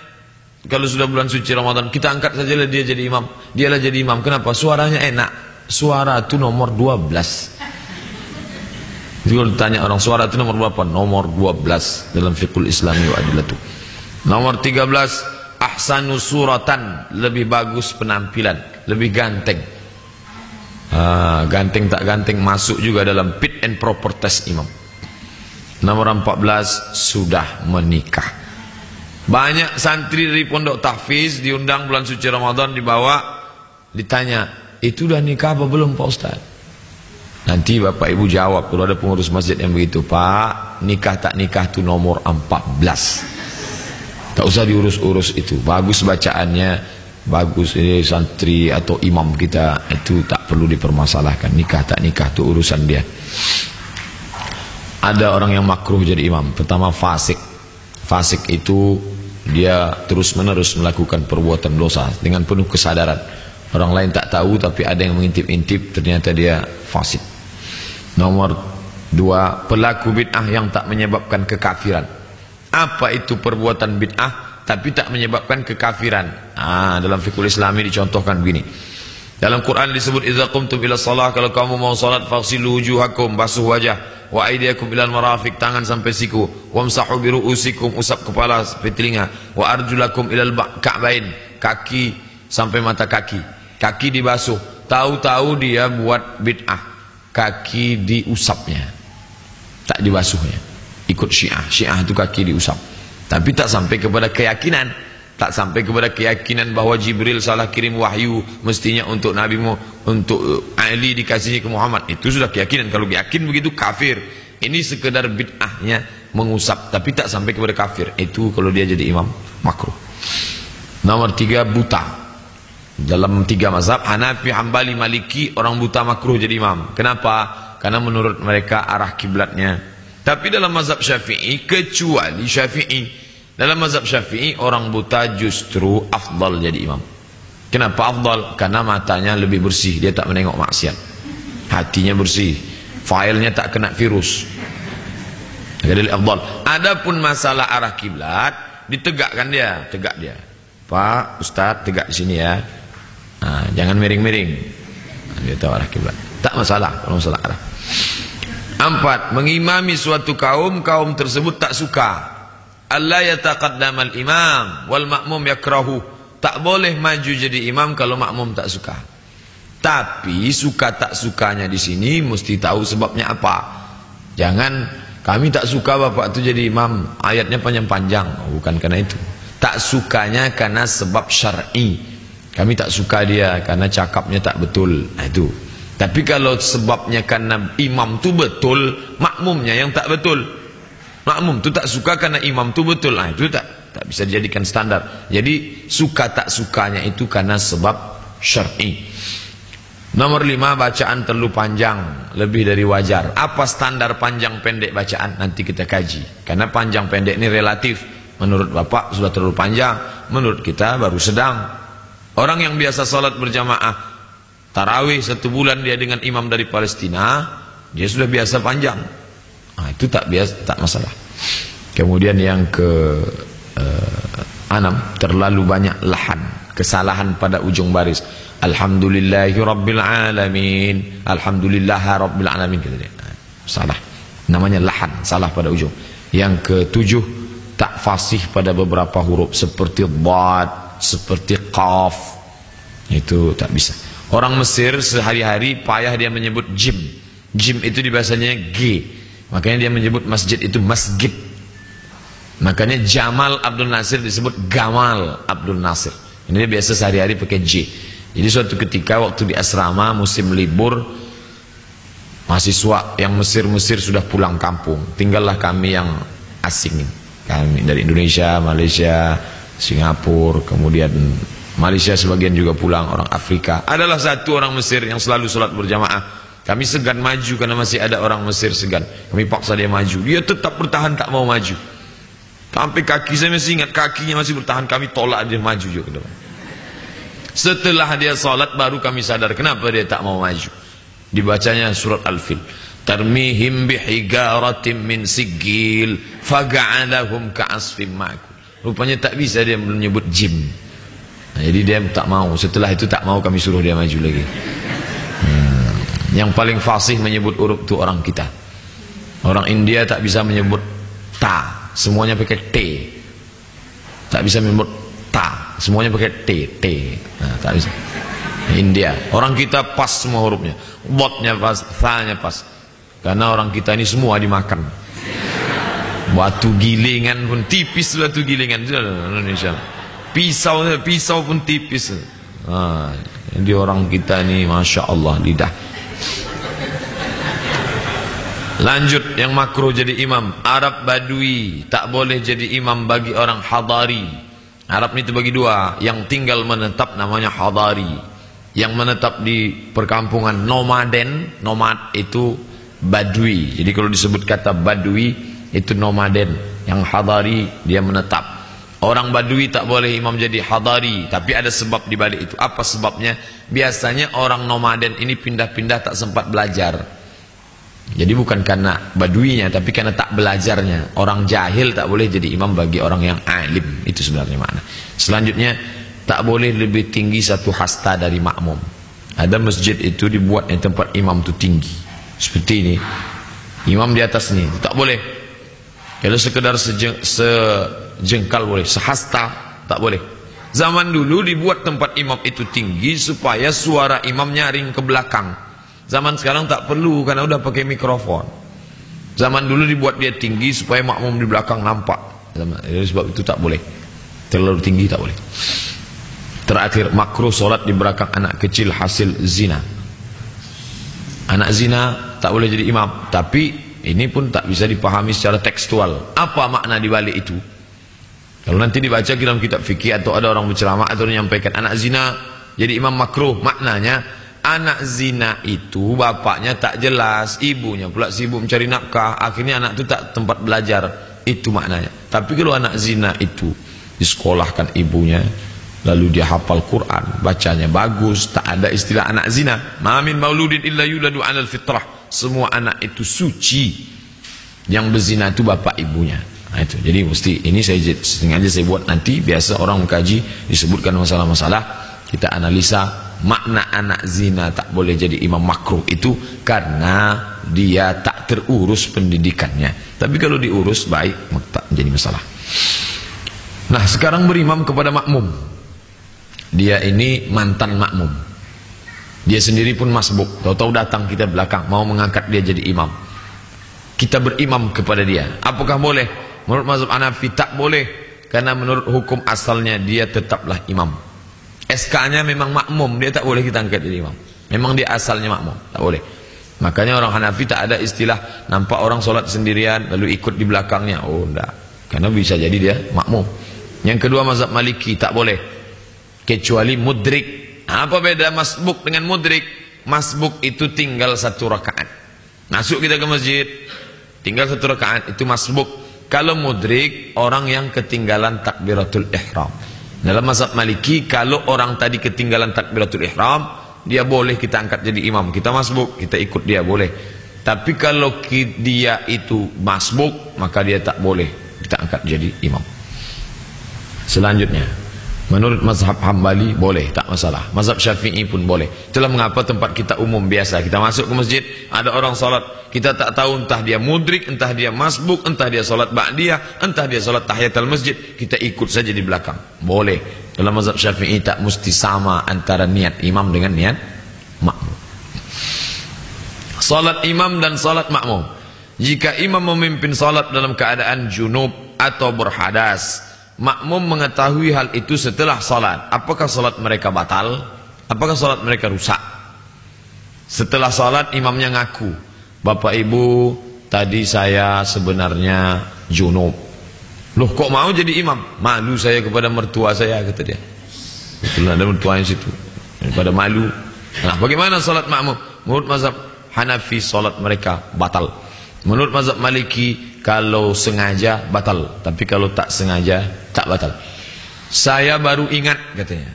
kalau sudah bulan suci Ramadan kita angkat saja dia jadi imam. Dialah jadi imam. Kenapa? Suaranya enak. Suara itu nomor dua belas. Jadi kalau ditanya orang suara itu nomor berapa? Nomor 12 dalam fikul islami wa adilatu. Nomor 13 ahsanu suratan, lebih bagus penampilan, lebih ganteng. Ah, ganteng tak ganteng masuk juga dalam fit and proper test imam. Nomor 14 sudah menikah. Banyak santri dari pondok tahfiz diundang bulan suci Ramadan dibawa ditanya, "Itu udah nikah apa belum Pak Ustaz?" Nanti bapak ibu jawab Kalau ada pengurus masjid yang begitu Pak nikah tak nikah itu nomor 14 Tak usah diurus-urus itu. Bagus bacaannya Bagus ini santri atau imam kita Itu tak perlu dipermasalahkan. Nikah tak nikah itu urusan dia. Ada orang yang makruh jadi imam. Pertama fasik. Fasik itu Dia terus menerus melakukan perbuatan dosa Dengan penuh kesadaran Orang lain tak tahu tapi ada yang mengintip-intip Ternyata dia fasik Nomor Dua, pelaku bid'ah yang tak menyebabkan kekafiran. Apa itu perbuatan bid'ah tapi tak menyebabkan kekafiran? Ah, dalam fikul Islami dicontohkan begini. Dalam Quran disebut idza qumtum ila shalah kalau kamu mau salat faghsilu wujuhakum basuh wajah wa aydiyakum ila marafiq tangan sampai siku. Wamsahu bi ru'usikum usap kepala sampai telinga. Wa arjulakum ila ka'bain kaki sampai mata kaki. Kaki dibasuh. Tahu-tahu dia buat bid'ah. Kaki diusapnya. Tak dibasuhnya. Ikut syiah. Syiah itu kaki diusap. Tapi tak sampai kepada keyakinan tak sampai kepada keyakinan bahawa Jibril salah kirim wahyu mestinya untuk Nabi Mu untuk uh, Ali dikasihi ke Muhammad. Itu sudah keyakinan. Kalau yakin begitu kafir. Ini sekedar bid'ahnya mengusap tapi tak sampai kepada kafir. Itu kalau dia jadi imam makruh. Nomor tiga buta. Dalam tiga mazhab Hanafi, Hambali, Maliki orang buta makruh jadi imam. Kenapa? karena menurut mereka arah kiblatnya. Tapi dalam mazhab Syafi'i kecuali Syafi'i dalam mazhab syafi'i orang buta justru afdal jadi imam. Kenapa afdal? Karena matanya lebih bersih, dia tak menengok maksiat. Hatinya bersih, filenya tak kena virus. Jadi afdal. Adapun masalah arah kiblat, ditegakkan dia, tegak dia. Pak Ustaz tegak di sini ya. Nah, jangan miring-miring. Dia tahu arah kiblat. Tak masalah kalau masalah arah. Empat, mengimami suatu kaum, kaum tersebut tak suka Allah yataqaddamal imam wal makmum yakrahu. Tak boleh maju jadi imam kalau makmum tak suka. Tapi suka tak sukanya di sini mesti tahu sebabnya apa. Jangan kami tak suka bapak itu jadi imam, ayatnya panjang-panjang. Oh, bukan karena itu. Tak sukanya karena sebab syar'i. Kami tak suka dia karena cakapnya tak betul. Nah, itu. Tapi kalau sebabnya karena imam tu betul, makmumnya yang tak betul. Makmum tu tak suka karena imam tu betul. Ah itu tak tak bisa dijadikan standar. Jadi suka tak sukanya itu karena sebab syar'i. Nomor lima bacaan terlalu panjang lebih dari wajar. Apa standar panjang pendek bacaan nanti kita kaji. Karena panjang pendek ini relatif. Menurut bapak sudah terlalu panjang, menurut kita baru sedang. Orang yang biasa salat berjamaah tarawih satu bulan dia dengan imam dari Palestina, dia sudah biasa panjang. Nah, itu tak biasa, tak masalah. Kemudian yang ke uh, enam terlalu banyak lahan, kesalahan pada ujung baris. Alhamdulillahi rabbil alamin. Alhamdulillah alamin dia. Salah. Namanya lahan, salah pada ujung. Yang ketujuh tak fasih pada beberapa huruf seperti dhad, seperti qaf. Itu tak bisa. Orang Mesir sehari-hari payah dia menyebut jim. Jim itu di bahasanya G. Makanya dia menyebut masjid itu masjid. Makanya Jamal Abdul Nasir disebut Gamal Abdul Nasir. Ini dia biasa sehari-hari pakai J. Jadi suatu ketika waktu di asrama musim libur mahasiswa yang Mesir-Mesir sudah pulang kampung. Tinggallah kami yang asing. Kami dari Indonesia, Malaysia, Singapura, kemudian Malaysia sebagian juga pulang orang Afrika. Adalah satu orang Mesir yang selalu sholat berjamaah kami segan maju karena masih ada orang Mesir segan. Kami paksa dia maju. Dia tetap bertahan tak mau maju. Sampai kaki saya masih ingat kakinya masih bertahan. Kami tolak dia maju juga ke. Setelah dia salat baru kami sadar kenapa dia tak mau maju. Dibacanya surat Al-Fil. Tarmihim bihigaratim min sigil faga'alahum ka'asfim ma'kul. Rupanya tak bisa dia menyebut jim. Nah, jadi dia tak mau. Setelah itu tak mau kami suruh dia maju lagi. Yang paling fasih menyebut huruf itu orang kita. Orang India tak bisa menyebut ta, semuanya pakai t. Tak bisa menyebut ta, semuanya pakai t, t. Nah, tak bisa. India, orang kita pas semua hurufnya. Botnya pas, thanya pas. Karena orang kita ini semua dimakan. Batu gilingan pun tipis batu gilingan Indonesia. Pisau pisau pun tipis. Nah, jadi orang kita ini masya Allah lidah. Lanjut yang makruh jadi imam. Arab Badui Tak boleh jadi imam bagi orang Hadari. Arab itu bagi dua. Yang tinggal menetap namanya Hadari. Yang menetap di perkampungan nomaden. Nomad itu Badui. Jadi kalau disebut kata Badui Itu nomaden. Yang Hadari dia menetap Orang Badui tak boleh imam jadi Hadari Tapi ada sebab di balik itu Apa sebabnya? Biasanya orang nomaden ini pindah-pindah tak sempat belajar Jadi bukan karena baduinya tapi karena tak belajarnya. Orang jahil tak boleh jadi imam bagi orang yang alim. Itu sebenarnya makna. Selanjutnya tak boleh lebih tinggi satu hasta dari makmum. Ada masjid itu dibuat yang tempat imam itu tinggi. Seperti ini. Imam di atas ni, tak boleh. Kalau sekedar sejeng, sejengkal boleh, sehasta tak boleh. Zaman dulu dibuat tempat imam itu tinggi supaya suara imam nyaring ke belakang. Zaman sekarang tak perlu karena udah pakai mikrofon. Zaman dulu dibuat dia tinggi supaya makmum di belakang nampak. Jadi sebab itu tak boleh. Terlalu tinggi tak boleh. Terakhir makruh solat di belakang anak kecil hasil zina. Anak zina tak boleh jadi imam. Tapi ini pun tak bisa dipahami secara tekstual. Apa makna di balik itu? Kalau nanti dibaca dalam kitab fikih atau ada orang berceramah atau menyampaikan anak zina jadi imam makruh. Maknanya anak zina itu bapaknya tak jelas, ibunya pula sibuk mencari nafkah, akhirnya anak itu tak tempat belajar. Itu maknanya. Tapi kalau anak zina itu disekolahkan ibunya, lalu dia hafal Quran, bacanya bagus, tak ada istilah anak zina. Mamin mauludin illa yuladu 'alal fitrah. Semua anak itu suci. Yang berzina itu bapak ibunya. Nah, itu. Jadi mesti ini saya sengaja saya buat nanti biasa orang mengkaji disebutkan masalah-masalah kita analisa makna anak zina tak boleh jadi imam makruh itu karena dia tak terurus pendidikannya. Tapi kalau diurus baik tak menjadi masalah. Nah sekarang berimam kepada makmum. Dia ini mantan makmum. Dia sendiri pun masbuk. Tahu-tahu datang kita belakang mau mengangkat dia jadi imam. Kita berimam kepada dia. Apakah boleh? Menurut mazhab Hanafi tak boleh karena menurut hukum asalnya dia tetaplah imam. SK-nya memang makmum, dia tak boleh kita angkat jadi imam. Memang dia asalnya makmum, tak boleh. Makanya orang Hanafi tak ada istilah nampak orang solat sendirian lalu ikut di belakangnya. Oh, enggak. Karena bisa jadi dia makmum. Yang kedua mazhab Maliki tak boleh. Kecuali mudrik. Apa beda masbuk dengan mudrik? Masbuk itu tinggal satu rakaat. Masuk kita ke masjid, tinggal satu rakaat itu masbuk. Kalau mudrik orang yang ketinggalan takbiratul ihram. Dalam mazhab Maliki kalau orang tadi ketinggalan takbiratul ihram, dia boleh kita angkat jadi imam. Kita masbuk, kita ikut dia boleh. Tapi kalau dia itu masbuk, maka dia tak boleh kita angkat jadi imam. Selanjutnya, menurut mazhab Hambali boleh, tak masalah. Mazhab Syafi'i pun boleh. Itulah mengapa tempat kita umum biasa. Kita masuk ke masjid, ada orang salat, kita tak tahu entah dia mudrik, entah dia masbuk, entah dia salat ba'diyah, entah dia salat tahiyatul masjid, kita ikut saja di belakang. Boleh. Dalam mazhab Syafi'i tak mesti sama antara niat imam dengan niat makmum. Salat imam dan salat makmum. Jika imam memimpin salat dalam keadaan junub atau berhadas, makmum mengetahui hal itu setelah salat. Apakah salat mereka batal? Apakah salat mereka rusak? Setelah salat imamnya ngaku, "Bapak Ibu, tadi saya sebenarnya junub." Loh kok mau jadi imam? Malu saya kepada mertua saya kata dia. Betul ada mertua yang situ. Daripada malu. Nah, bagaimana salat makmum? Menurut mazhab Hanafi salat mereka batal. Menurut mazhab Maliki kalau sengaja batal, tapi kalau tak sengaja tak batal. Saya baru ingat katanya.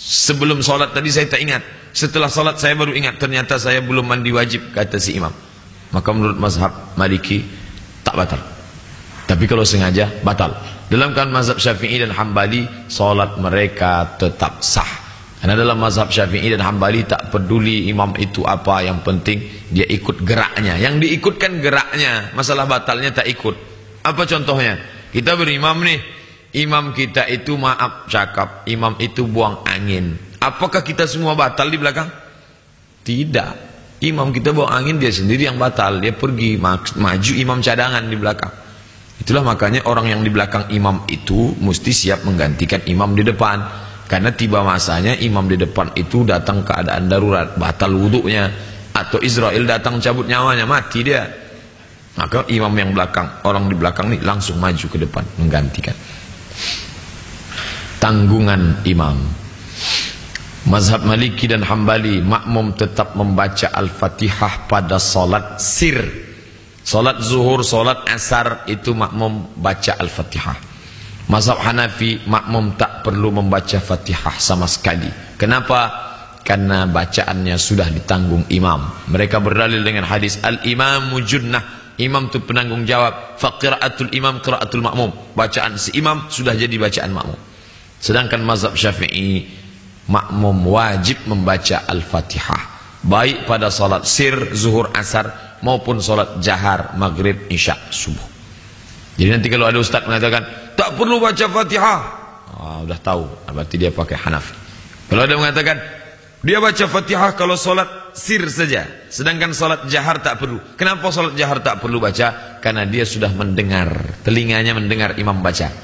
Sebelum salat tadi saya tak ingat. Setelah salat saya baru ingat ternyata saya belum mandi wajib kata si imam. Maka menurut mazhab Maliki tak batal. Tapi kalau sengaja batal. Dalam kan mazhab Syafi'i dan Hambali, solat mereka tetap sah. Karena dalam mazhab Syafi'i dan Hambali tak peduli imam itu apa, yang penting dia ikut geraknya. Yang diikutkan geraknya, masalah batalnya tak ikut. Apa contohnya? Kita berimam nih, imam kita itu maaf cakap, imam itu buang angin. Apakah kita semua batal di belakang? Tidak. Imam kita buang angin dia sendiri yang batal. Dia pergi maju imam cadangan di belakang. Itulah makanya orang yang di belakang imam itu mesti siap menggantikan imam di depan. Karena tiba masanya imam di depan itu datang keadaan darurat, batal wuduknya. Atau Israel datang cabut nyawanya, mati dia. Maka imam yang belakang, orang di belakang ini langsung maju ke depan menggantikan. Tanggungan imam. Mazhab Maliki dan Hambali makmum tetap membaca Al-Fatihah pada salat sir Salat zuhur, salat asar itu makmum baca Al-Fatihah. Mazhab Hanafi makmum tak perlu membaca Fatihah sama sekali. Kenapa? karena bacaannya sudah ditanggung imam. Mereka berdalil dengan hadis al-imamu junnah. Imam itu penanggung jawab. Faqiraatul imam qiraatul makmum. Bacaan si imam sudah jadi bacaan makmum. Sedangkan mazhab Syafi'i makmum wajib membaca Al-Fatihah. Baik pada salat sir, zuhur, asar maupun salat jahar, maghrib, isya, subuh. Jadi nanti kalau ada ustaz mengatakan tak perlu baca Fatihah. Ah, sudah tahu, berarti dia pakai Hanafi. Kalau ada mengatakan dia baca Fatihah kalau solat sir saja, sedangkan solat jahar tak perlu. Kenapa solat jahar tak perlu baca? Karena dia sudah mendengar, telinganya mendengar imam baca.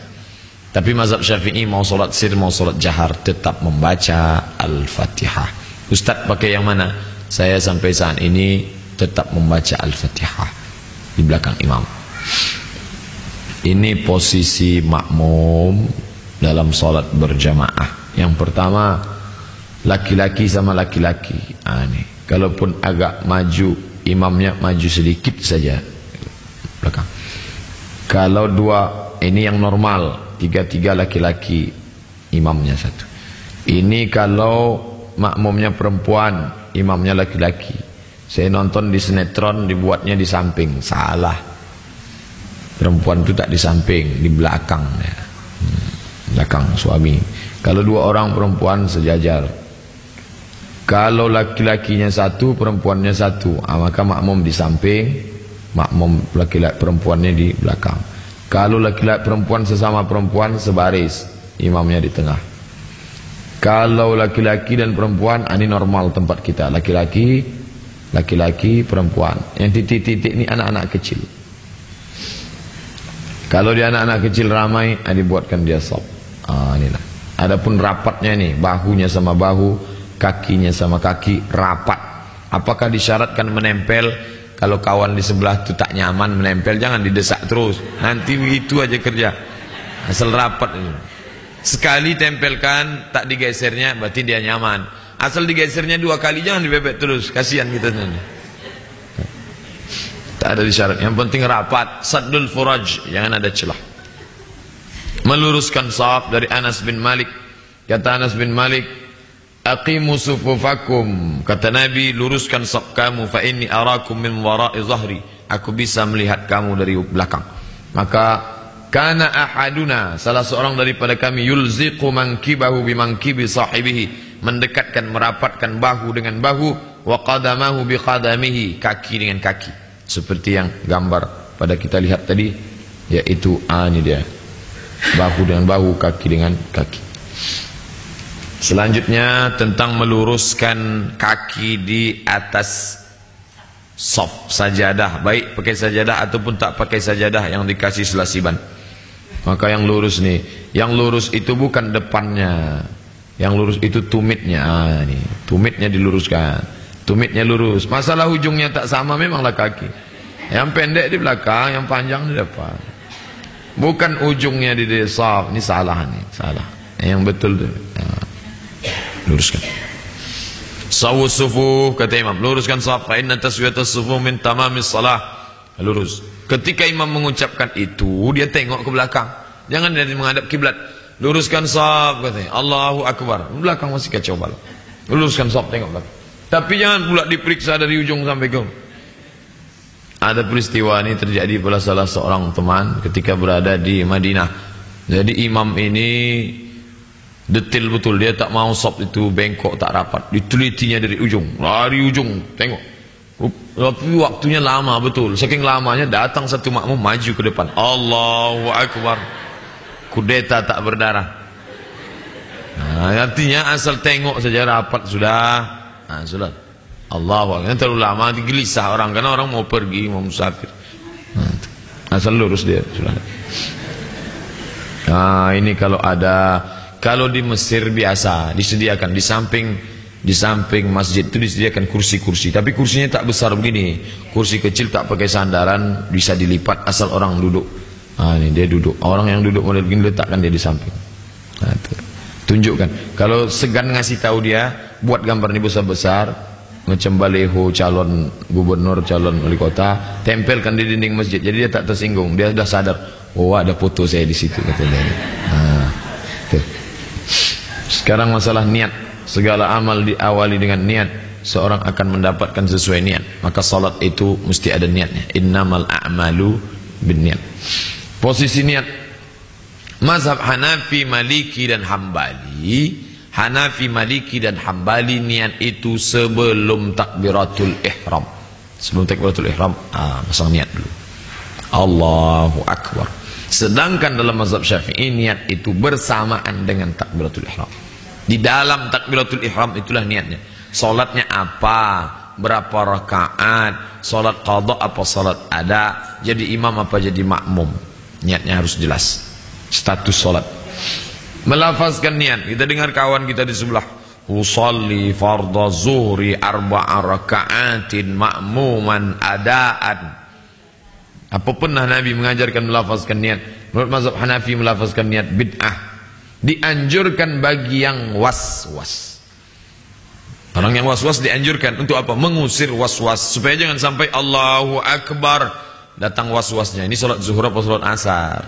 Tapi mazhab Syafi'i mau solat sir mau solat jahar tetap membaca Al-Fatihah. Ustaz pakai yang mana? Saya sampai saat ini tetap membaca Al-Fatihah di belakang imam. Ini posisi makmum dalam solat berjamaah. Yang pertama laki-laki sama laki-laki. Ah ini. Kalaupun agak maju imamnya maju sedikit saja belakang. Kalau dua ini yang normal, tiga-tiga laki-laki imamnya satu. Ini kalau makmumnya perempuan, imamnya laki-laki. Saya nonton di sinetron dibuatnya di samping, salah. Perempuan itu tak di samping, di belakang ya. Belakang suami. Kalau dua orang perempuan sejajar, kalau laki-lakinya satu, perempuannya satu, ah, maka makmum di samping, makmum laki-laki perempuannya di belakang. Kalau laki-laki perempuan sesama perempuan sebaris, imamnya di tengah. Kalau laki-laki dan perempuan, ah, ini normal tempat kita. Laki-laki, laki-laki, perempuan. Yang titik-titik ini anak-anak kecil. Kalau dia anak-anak kecil ramai, ah, dibuatkan dia sop. Ah, inilah. Adapun rapatnya nih, bahunya sama bahu, kakinya sama kaki rapat. Apakah disyaratkan menempel? Kalau kawan di sebelah itu tak nyaman menempel, jangan didesak terus. Nanti begitu aja kerja. Asal rapat ini. Sekali tempelkan, tak digesernya, berarti dia nyaman. Asal digesernya dua kali, jangan dibebek terus. Kasihan kita nanti. Tak ada disyarat. Yang penting rapat. Saddul furaj, jangan ada celah. Meluruskan sahab dari Anas bin Malik. Kata Anas bin Malik, Aqimu sufufakum. Kata Nabi luruskan saf kamu Fa inni arakum min wara'i zahri. Aku bisa melihat kamu dari belakang. Maka Kana ahaduna Salah seorang daripada kami Yulziqu mankibahu bimangkibi sahibihi. Mendekatkan merapatkan bahu dengan bahu Wa qadamahu biqadamihi Kaki dengan kaki. Seperti yang gambar pada kita lihat tadi Yaitu ah, ini dia Bahu dengan bahu Kaki dengan kaki Selanjutnya tentang meluruskan kaki di atas soft sajadah, baik pakai sajadah ataupun tak pakai sajadah yang dikasih selasiban. Maka yang lurus nih, yang lurus itu bukan depannya, yang lurus itu tumitnya. Ah, tumitnya diluruskan, tumitnya lurus. Masalah ujungnya tak sama memanglah kaki. Yang pendek di belakang, yang panjang di depan. Bukan ujungnya di desa, ini salah nih, salah. Yang betul tuh. Ya luruskan. Sawu sufu kata imam. Luruskan saf. Fa inna taswiyatas sufu min tamamis salah. Lurus. Ketika imam mengucapkan itu dia tengok ke belakang. Jangan dia menghadap kiblat. Luruskan saf katanya Allahu akbar. Belakang masih kacau balau luruskan saf tengok belakang. Tapi jangan pula diperiksa dari ujung sampai ke ada peristiwa ini terjadi pada salah seorang teman ketika berada di Madinah jadi imam ini Detil betul dia tak mau sop itu bengkok tak rapat. Ditelitinya dari ujung, lari ujung, tengok. Tapi waktunya lama betul. Saking lamanya datang satu makmum maju ke depan. Allahu akbar. Kudeta tak berdarah. Nah, artinya asal tengok saja rapat sudah. Nah, sudah. Allahu akbar. Terlalu lama digelisah orang karena orang mau pergi, mau musafir. Nah, asal lurus dia. Nah, ini kalau ada kalau di Mesir biasa disediakan di samping di samping masjid itu disediakan kursi-kursi, tapi kursinya tak besar begini. Kursi kecil tak pakai sandaran, bisa dilipat asal orang duduk. Ah ini dia duduk. Orang yang duduk model begini letakkan dia di samping. Nah, itu. Tunjukkan. Kalau segan ngasih tahu dia, buat gambar ini besar-besar, macam baleho calon gubernur, calon wali kota, tempelkan di dinding masjid. Jadi dia tak tersinggung. Dia sudah sadar, oh ada foto saya di situ katanya. Nah. Sekarang masalah niat. segala amal diawali dengan niat seorang akan mendapatkan sesuai niat maka salat itu mesti ada niatnya innamal a'malu binniat posisi niat mazhab Hanafi Maliki dan Hambali Hanafi Maliki dan Hambali niat itu sebelum takbiratul ihram sebelum takbiratul ihram ah pasang niat dulu Allahu akbar sedangkan dalam mazhab Syafi'i niat itu bersamaan dengan takbiratul ihram di dalam takbiratul ihram itulah niatnya. Salatnya apa? Berapa rakaat? Salat qadha apa salat ada? Jadi imam apa jadi makmum? Niatnya harus jelas. Status salat. Melafazkan niat. Kita dengar kawan kita di sebelah. Usalli fardha zuhri arba'a raka'atin ma'muman adaan. Apa pernah Nabi mengajarkan melafazkan niat? Menurut mazhab Hanafi melafazkan niat bid'ah dianjurkan bagi yang was-was. Orang yang was-was dianjurkan untuk apa? Mengusir was-was supaya jangan sampai Allahu Akbar datang was-wasnya. Ini salat zuhur apa salat asar?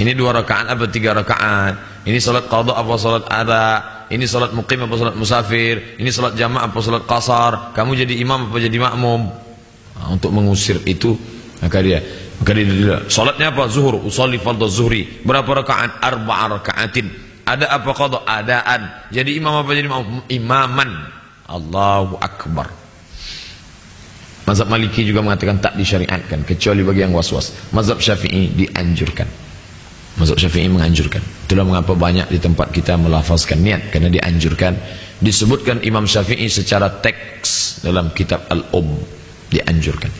Ini dua rakaat apa tiga rakaat? Ini salat qadha apa salat ada? Ini salat muqim apa salat musafir? Ini salat jamaah apa salat qasar? Kamu jadi imam apa jadi makmum? Nah, untuk mengusir itu maka dia maka dia salatnya apa? Zuhur, usolli fardhu zuhri. Berapa rakaat? Arba'a rakaatin. Ada apa qadha? Adaan. Jadi imam apa jadi imam? Imaman. Allahu Akbar. Mazhab Maliki juga mengatakan tak disyariatkan kecuali bagi yang was-was. Mazhab Syafi'i dianjurkan. Mazhab Syafi'i menganjurkan. Itulah mengapa banyak di tempat kita melafazkan niat karena dianjurkan. Disebutkan Imam Syafi'i secara teks dalam kitab Al-Um dianjurkan.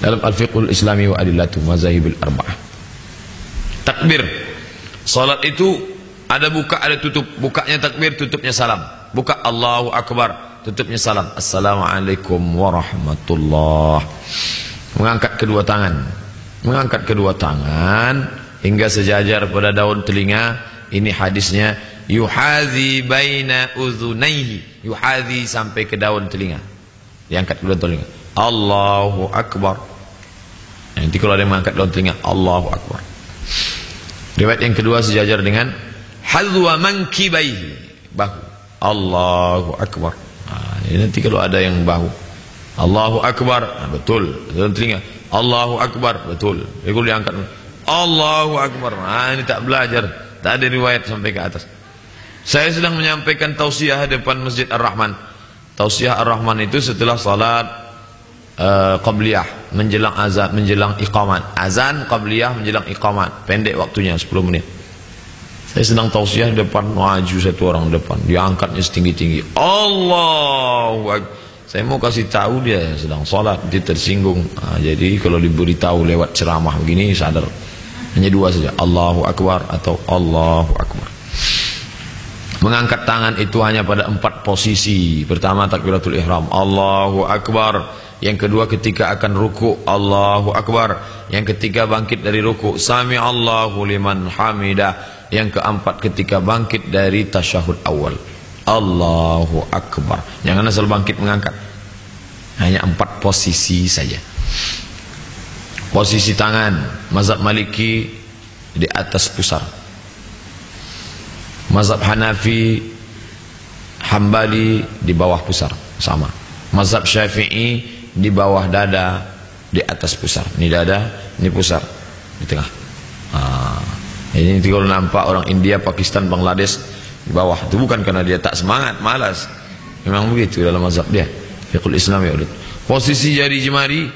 Dalam Al-Fiqhul Islami wa Adillatu Mazahibil Arba'ah. Takbir. Salat itu ada buka, ada tutup. Bukanya takbir, tutupnya salam. Buka Allahu Akbar, tutupnya salam. Assalamualaikum warahmatullah. Mengangkat kedua tangan. Mengangkat kedua tangan hingga sejajar pada daun telinga. Ini hadisnya yuhadhi baina uzunaihi. Yuhadhi sampai ke daun telinga. Diangkat kedua telinga. Allahu Akbar. Nanti kalau ada yang mengangkat daun telinga, Allahu Akbar. Riwayat yang kedua sejajar dengan hadwa mankibaihi bahu Allahu akbar nah, nanti kalau ada yang bahu Allahu akbar nah, betul dalam telinga Allahu akbar betul kalau diangkat Allahu akbar nah, ini tak belajar tak ada riwayat sampai ke atas saya sedang menyampaikan tausiah depan Masjid Ar-Rahman tausiah Ar-Rahman itu setelah salat uh, qabliyah menjelang azan menjelang iqamat azan qabliyah menjelang iqamat pendek waktunya 10 menit saya sedang tausiah depan maju satu orang depan, diangkatnya setinggi-tinggi. Allahu Akbar. Saya mau kasih tahu dia sedang sholat, dia tersinggung. Nah, jadi kalau diberitahu lewat ceramah begini sadar. Hanya dua saja, Allahu Akbar atau Allahu Akbar. Mengangkat tangan itu hanya pada empat posisi. Pertama takbiratul ihram, Allahu Akbar. Yang kedua ketika akan ruku, Allahu Akbar. Yang ketiga bangkit dari ruku, Sami Allahu liman hamidah. Yang keempat ketika bangkit dari tasyahud awal. Allahu Akbar. Jangan asal bangkit mengangkat. Hanya empat posisi saja. Posisi tangan. Mazhab Maliki di atas pusar. Mazhab Hanafi Hambali di bawah pusar. Sama. Mazhab Syafi'i di bawah dada di atas pusar. Ini dada, ini pusar. Di tengah. Ah. Ini kalau nampak orang India, Pakistan, Bangladesh di bawah itu bukan karena dia tak semangat, malas. Memang begitu dalam mazhab dia. Fiqhul Islam ya. Posisi jari jemari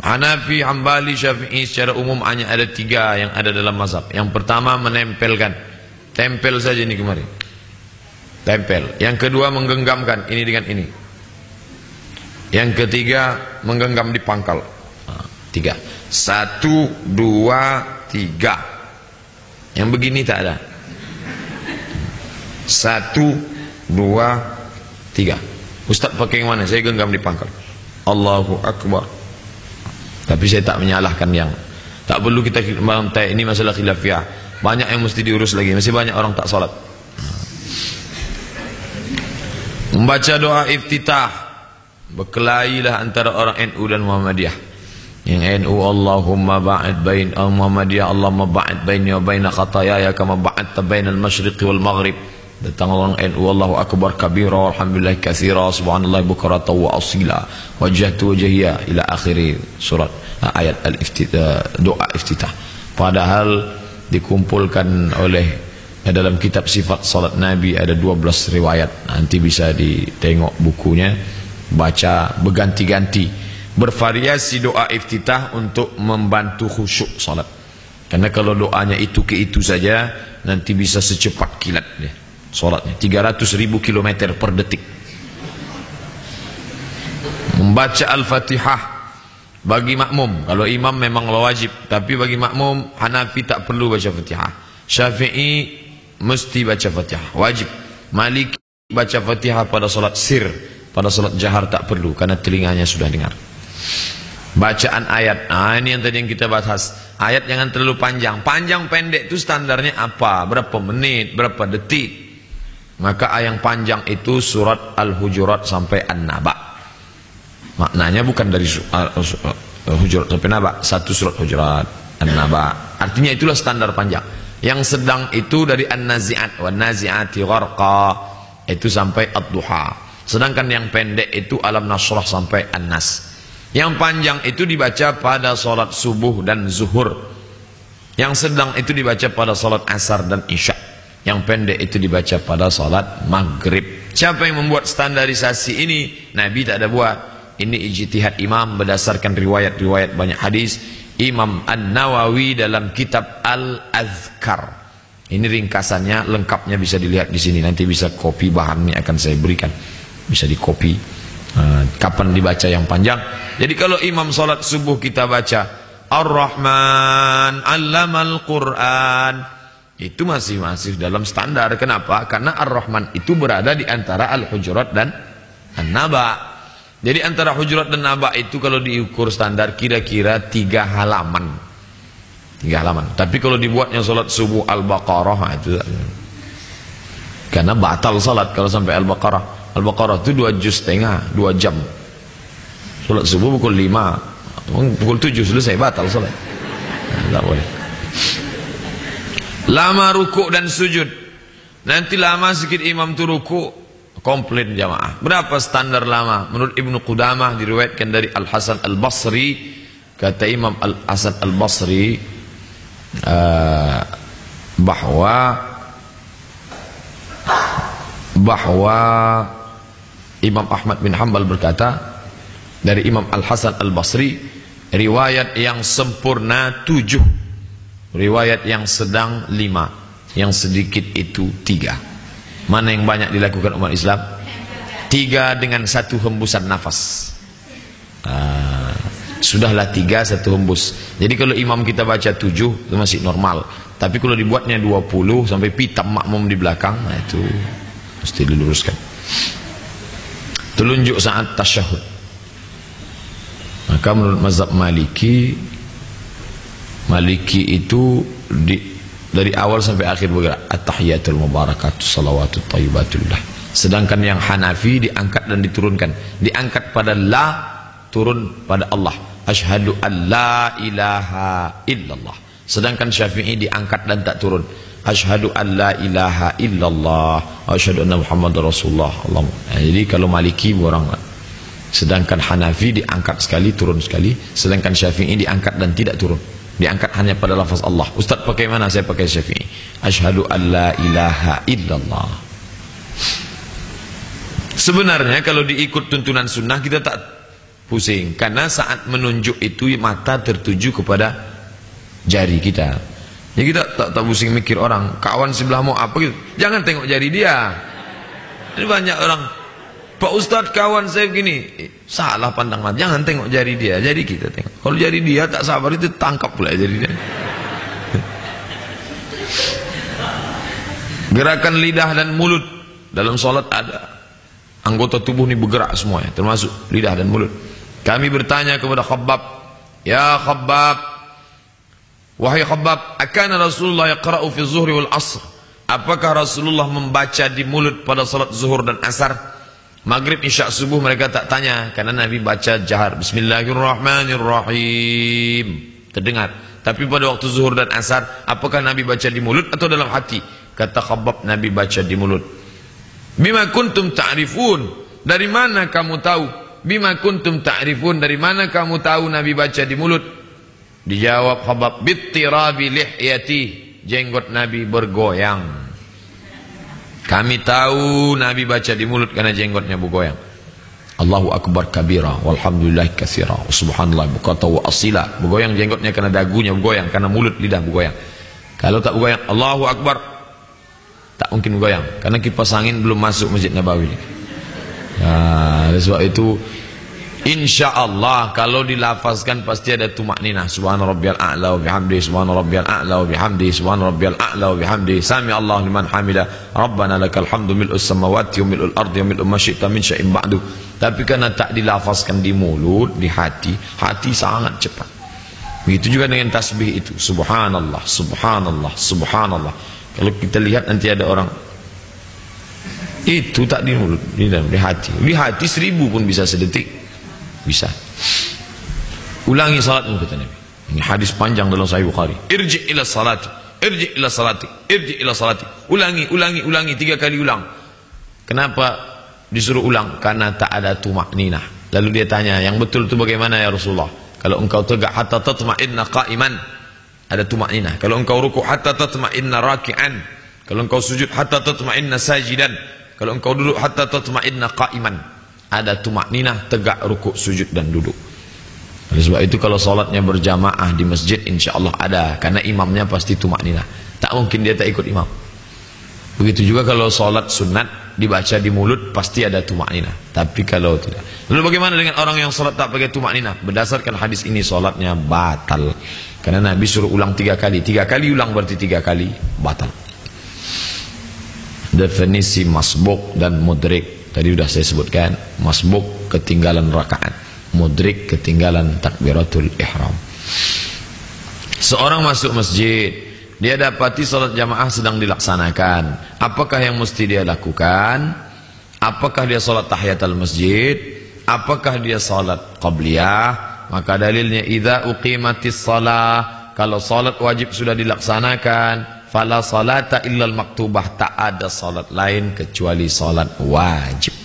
Hanafi, Hambali, Syafi'i secara umum hanya ada tiga yang ada dalam mazhab. Yang pertama menempelkan. Tempel saja ini kemarin. Tempel. Yang kedua menggenggamkan ini dengan ini. Yang ketiga menggenggam di pangkal. Tiga. Satu, dua, tiga. Yang begini tak ada. Satu, dua, tiga. Ustaz pakai yang mana? Saya genggam di pangkal. Allahu Akbar. Tapi saya tak menyalahkan yang. Tak perlu kita merantai. Ini masalah khilafiyah. Banyak yang mesti diurus lagi. Masih banyak orang tak salat. Membaca doa iftitah. Berkelailah antara orang NU dan Muhammadiyah. Yang NU Allahumma ba'id bain Muhammadiyah Allahumma ba'id baini wa baina khatayaya kama ba'adta bainal masyriqi wal maghrib. Datang orang NU Allahu Akbar kabira Alhamdulillah kathira Subhanallah bukarata wa asila. Wajahtu wajahiyah ila akhiri surat ayat al-iftitah doa iftitah. Padahal dikumpulkan oleh uh, dalam kitab sifat salat Nabi ada 12 riwayat. Nanti bisa ditengok bukunya baca berganti-ganti. Bervariasi doa iftitah untuk membantu khusyuk salat. Karena kalau doanya itu ke itu saja nanti bisa secepat kilat dia Solatnya 300 ribu kilometer per detik. Membaca Al-Fatihah Bagi makmum. Kalau imam memang wajib. Tapi bagi makmum Hanafi tak perlu baca Fatihah. Syafi'i Mesti baca Fatihah. Wajib. Maliki baca Fatihah pada solat sir. Pada solat jahar tak perlu. Karena telinganya sudah dengar. Bacaan ayat. Nah ini yang tadi yang kita bahas. Ayat jangan terlalu panjang. Panjang pendek itu standarnya apa? Berapa menit? Berapa detik maka ayat yang panjang itu surat Al-Hujurat sampai An-Naba. Maknanya bukan dari Al-Hujurat sampai Naba, satu surat Hujurat, An-Naba. Artinya itulah standar panjang. Yang sedang itu dari An-Nazi'at wa Nazi'ati gharqa itu sampai Ad-Duha. Sedangkan yang pendek itu Alam Nasrah sampai An-Nas. Yang panjang itu dibaca pada salat subuh dan zuhur. Yang sedang itu dibaca pada salat asar dan isya. Yang pendek itu dibaca pada salat maghrib. Siapa yang membuat standarisasi ini? Nabi tak ada buat. Ini ijtihad imam berdasarkan riwayat-riwayat banyak hadis. Imam An-Nawawi dalam kitab Al-Azkar. Ini ringkasannya, lengkapnya bisa dilihat di sini. Nanti bisa kopi bahannya akan saya berikan. Bisa di kopi. Uh, kapan dibaca yang panjang. Jadi kalau imam salat subuh kita baca Ar-Rahman Allamal Quran itu masih masih dalam standar. Kenapa? Karena Ar-Rahman itu berada di antara Al-Hujurat dan An-Naba. Jadi antara Hujurat dan Naba itu kalau diukur standar kira-kira tiga halaman. Tiga halaman. Tapi kalau dibuatnya sholat subuh Al-Baqarah nah itu karena batal salat kalau sampai Al-Baqarah. Al-Baqarah itu dua juz setengah, dua jam. Sholat subuh pukul lima, pukul tujuh selesai batal salat. Tidak boleh. Lama rukuk dan sujud. Nanti lama sedikit imam tu rukuk. Komplit jamaah. Berapa standar lama? Menurut Ibnu Qudamah diriwayatkan dari Al-Hasan Al-Basri. Kata Imam Al-Hasan Al-Basri. Uh, bahwa bahwa Imam Ahmad bin Hanbal berkata dari Imam Al-Hasan Al-Basri riwayat yang sempurna tujuh Riwayat yang sedang lima Yang sedikit itu tiga. Mana yang banyak dilakukan umat Islam? Tiga dengan satu hembusan nafas. Uh, Sudahlah tiga satu hembus. Jadi kalau imam kita baca tujuh Itu masih normal. Tapi kalau dibuatnya dua puluh Sampai pitam makmum di belakang Nah itu Mesti diluruskan. Telunjuk saat tasyahud. Maka menurut mazhab maliki Maliki itu di, dari awal sampai akhir bergerak. At-tahiyatul mubarakatuh salawatut thayyibatullah sedangkan yang Hanafi diangkat dan diturunkan. Diangkat pada la turun pada Allah. Asyhadu an la ilaha illallah. Sedangkan Syafi'i diangkat dan tak turun. Asyhadu an la ilaha illallah. Asyhadu anna muhammadar rasulullah. Allah nah, jadi kalau Maliki orang sedangkan Hanafi diangkat sekali turun sekali. Sedangkan Syafi'i diangkat dan tidak turun diangkat hanya pada lafaz Allah. Ustaz pakai mana? saya pakai syafi'i? Ashhadu an la ilaha illallah. Sebenarnya kalau diikut tuntunan sunnah kita tak pusing. Karena saat menunjuk itu mata tertuju kepada jari kita. Jadi kita tak, tak pusing mikir orang kawan sebelah mau apa gitu. Jangan tengok jari dia. Ini banyak orang Pak Ustadz kawan saya begini. Salah pandang mata Jangan tengok jari dia. Jari kita tengok. Kalau jari dia tak sabar itu tangkap pula jari dia. Gerakan lidah dan mulut. Dalam solat ada. Anggota tubuh ini bergerak semuanya Termasuk lidah dan mulut. Kami bertanya kepada Khabbab Ya Khabbab Wahai Khabbab Akana Rasulullah yaqra'u fi zuhri wal asr? Apakah Rasulullah membaca di mulut pada salat zuhur dan asar Maghrib isya subuh mereka tak tanya karena Nabi baca jahar Bismillahirrahmanirrahim terdengar tapi pada waktu zuhur dan asar apakah Nabi baca di mulut atau dalam hati Kata Khabbab Nabi baca di mulut. Bima kuntum ta'rifun? Dari mana kamu tahu? Bima kuntum ta'rifun? Dari mana kamu tahu Nabi baca di mulut? Dijawab Khabbab, "Bittirabi lihyati." Jenggot Nabi bergoyang. Kami tahu Nabi baca di mulut karena jenggotnya bergoyang. Allahu akbar kabira walhamdulillah katsira. Subhanallah bukata wa asila. Bergoyang jenggotnya karena dagunya bergoyang karena mulut lidah bergoyang. Kalau tak bergoyang Allahu akbar. Tak mungkin bergoyang karena kipas angin belum masuk Masjid Nabawi. Ya, sebab itu Insya Allah kalau dilafazkan pasti ada tumak ninah. Subhana rabbiyal a'la wa bihamdi. Subhana rabbiyal a'la wa bihamdi. Subhana rabbiyal a'la wa bihamdi. Sami Allah liman hamida. Rabbana lakal hamdu mil'us samawati wa mil'ul ardi wa mil'u ma syi'ta min syai'in ba'du. Tapi karena tak dilafazkan di mulut, di hati, hati sangat cepat. Begitu juga dengan tasbih itu. Subhanallah, subhanallah, subhanallah. Kalau kita lihat nanti ada orang itu tak di mulut, di dalam di hati. Di hati seribu pun bisa sedetik. Bisa. Ulangi salatmu kata Nabi. Ini hadis panjang dalam Sahih Bukhari. Irji ila salati. Irji ila salati. Irji ila salati. Ulangi, ulangi, ulangi tiga kali ulang. Kenapa disuruh ulang? Karena tak ada tumak ninah. Lalu dia tanya, yang betul itu bagaimana ya Rasulullah? Kalau engkau tegak hatta tatma'inna qa'iman, ada tumak ninah. Kalau engkau ruku hatta tatma'inna raki'an. Kalau engkau sujud hatta tatma'inna sajidan. Kalau engkau duduk hatta tatma'inna qa'iman ada tumak ninah tegak rukuk sujud dan duduk. Oleh sebab itu kalau solatnya berjamaah di masjid insya Allah ada. Karena imamnya pasti tumak ninah. Tak mungkin dia tak ikut imam. Begitu juga kalau solat sunat dibaca di mulut pasti ada tumak ninah. Tapi kalau tidak. Lalu bagaimana dengan orang yang solat tak pakai tumak ninah? Berdasarkan hadis ini solatnya batal. Karena Nabi suruh ulang tiga kali. Tiga kali ulang berarti tiga kali batal. Definisi masbuk dan mudrik Tadi sudah saya sebutkan masbuk ketinggalan rakaat, mudrik ketinggalan takbiratul ihram. Seorang masuk masjid, dia dapati salat jamaah sedang dilaksanakan. Apakah yang mesti dia lakukan? Apakah dia salat tahiyatul masjid? Apakah dia salat qabliyah? Maka dalilnya idza uqimatis shalah, kalau salat wajib sudah dilaksanakan, fala salata illal maktubah. Tak ada salat lain kecuali salat wajib.